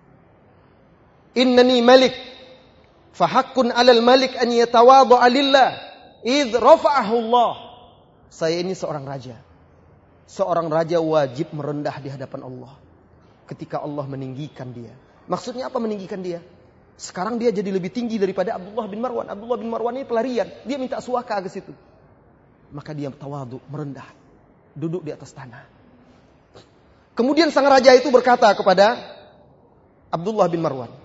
Innani malik. Fahakkun alal malik an yatawadha'a lillah. Idh rafa'ahu Allah. Saya ini seorang raja. Seorang raja wajib merendah di hadapan Allah. Ketika Allah meninggikan dia. Maksudnya apa meninggikan dia? Sekarang dia jadi lebih tinggi daripada Abdullah bin Marwan. Abdullah bin Marwan ini pelarian. Dia minta suaka ke situ. Maka dia tawadu, merendah. Duduk di atas tanah. Kemudian sang raja itu berkata kepada Abdullah bin Marwan.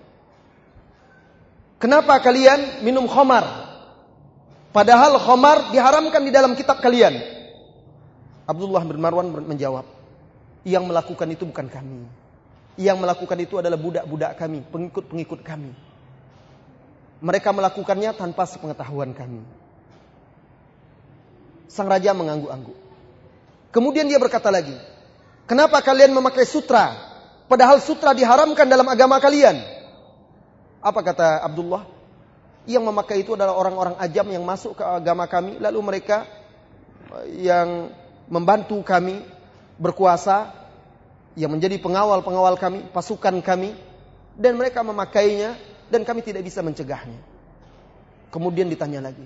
Kenapa kalian minum khomar? Padahal khomar diharamkan di dalam kitab kalian. Abdullah bin Marwan menjawab. Yang melakukan itu bukan kami yang melakukan itu adalah budak-budak kami, pengikut-pengikut kami. Mereka melakukannya tanpa sepengetahuan kami. Sang raja mengangguk-angguk. Kemudian dia berkata lagi, "Kenapa kalian memakai sutra padahal sutra diharamkan dalam agama kalian?" Apa kata Abdullah? Yang memakai itu adalah orang-orang ajam yang masuk ke agama kami, lalu mereka yang membantu kami berkuasa yang menjadi pengawal-pengawal kami, pasukan kami, dan mereka memakainya, dan kami tidak bisa mencegahnya. Kemudian ditanya lagi,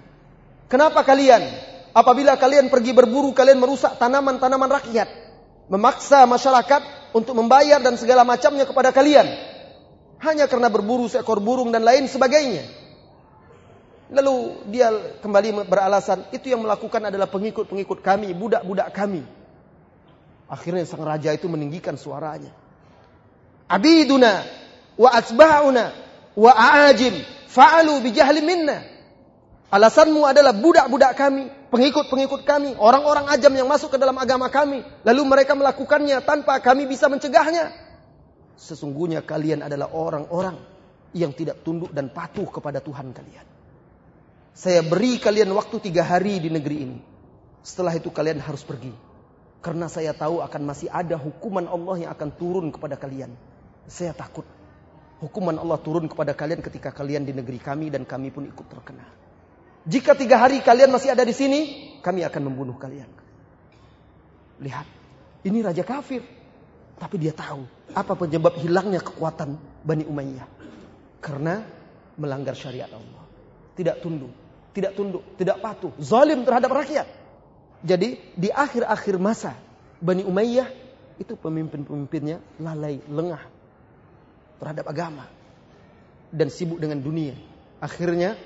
kenapa kalian, apabila kalian pergi berburu, kalian merusak tanaman-tanaman rakyat, memaksa masyarakat untuk membayar dan segala macamnya kepada kalian, hanya karena berburu seekor burung dan lain sebagainya. Lalu dia kembali beralasan, itu yang melakukan adalah pengikut-pengikut kami, budak-budak kami. Akhirnya sang raja itu meninggikan suaranya. Abiduna wa asba'una wa a'ajim fa'alu bijahli minna. Alasanmu adalah budak-budak kami, pengikut-pengikut kami, orang-orang ajam yang masuk ke dalam agama kami. Lalu mereka melakukannya tanpa kami bisa mencegahnya. Sesungguhnya kalian adalah orang-orang yang tidak tunduk dan patuh kepada Tuhan kalian. Saya beri kalian waktu tiga hari di negeri ini. Setelah itu kalian harus pergi. Karena saya tahu akan masih ada hukuman Allah yang akan turun kepada kalian. Saya takut. Hukuman Allah turun kepada kalian ketika kalian di negeri kami dan kami pun ikut terkena. Jika tiga hari kalian masih ada di sini, kami akan membunuh kalian. Lihat, ini raja kafir. Tapi dia tahu apa penyebab hilangnya kekuatan Bani Umayyah. Karena melanggar syariat Allah. Tidak tunduk, tidak tunduk, tidak patuh, zalim terhadap rakyat. Jadi di akhir-akhir masa Bani Umayyah itu pemimpin-pemimpinnya lalai, lengah. terhadap agama dan sibuk dengan dunia. Akhirnya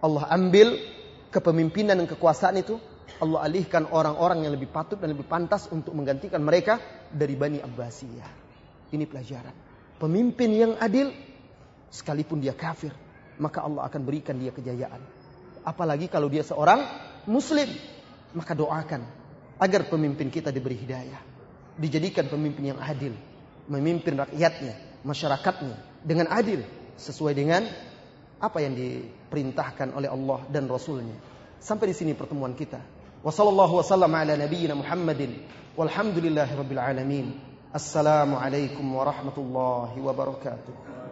Allah ambil kepemimpinan dan kekuasaan itu Allah alihkan orang-orang yang lebih patut dan lebih pantas untuk menggantikan mereka dari Bani Abbasiyah. Ini pelajaran. Pemimpin yang adil sekalipun dia kafir, maka Allah akan berikan dia kejayaan. Apalagi kalau dia seorang muslim, maka doakan agar pemimpin kita diberi hidayah. Dijadikan pemimpin yang adil, memimpin rakyatnya, masyarakatnya dengan adil sesuai dengan apa yang diperintahkan oleh Allah dan Rasulnya. Sampai di sini pertemuan kita. Wassallallahu wasallam ala nabiyyina Muhammadin walhamdulillahi rabbil alamin. Assalamualaikum warahmatullahi wabarakatuh.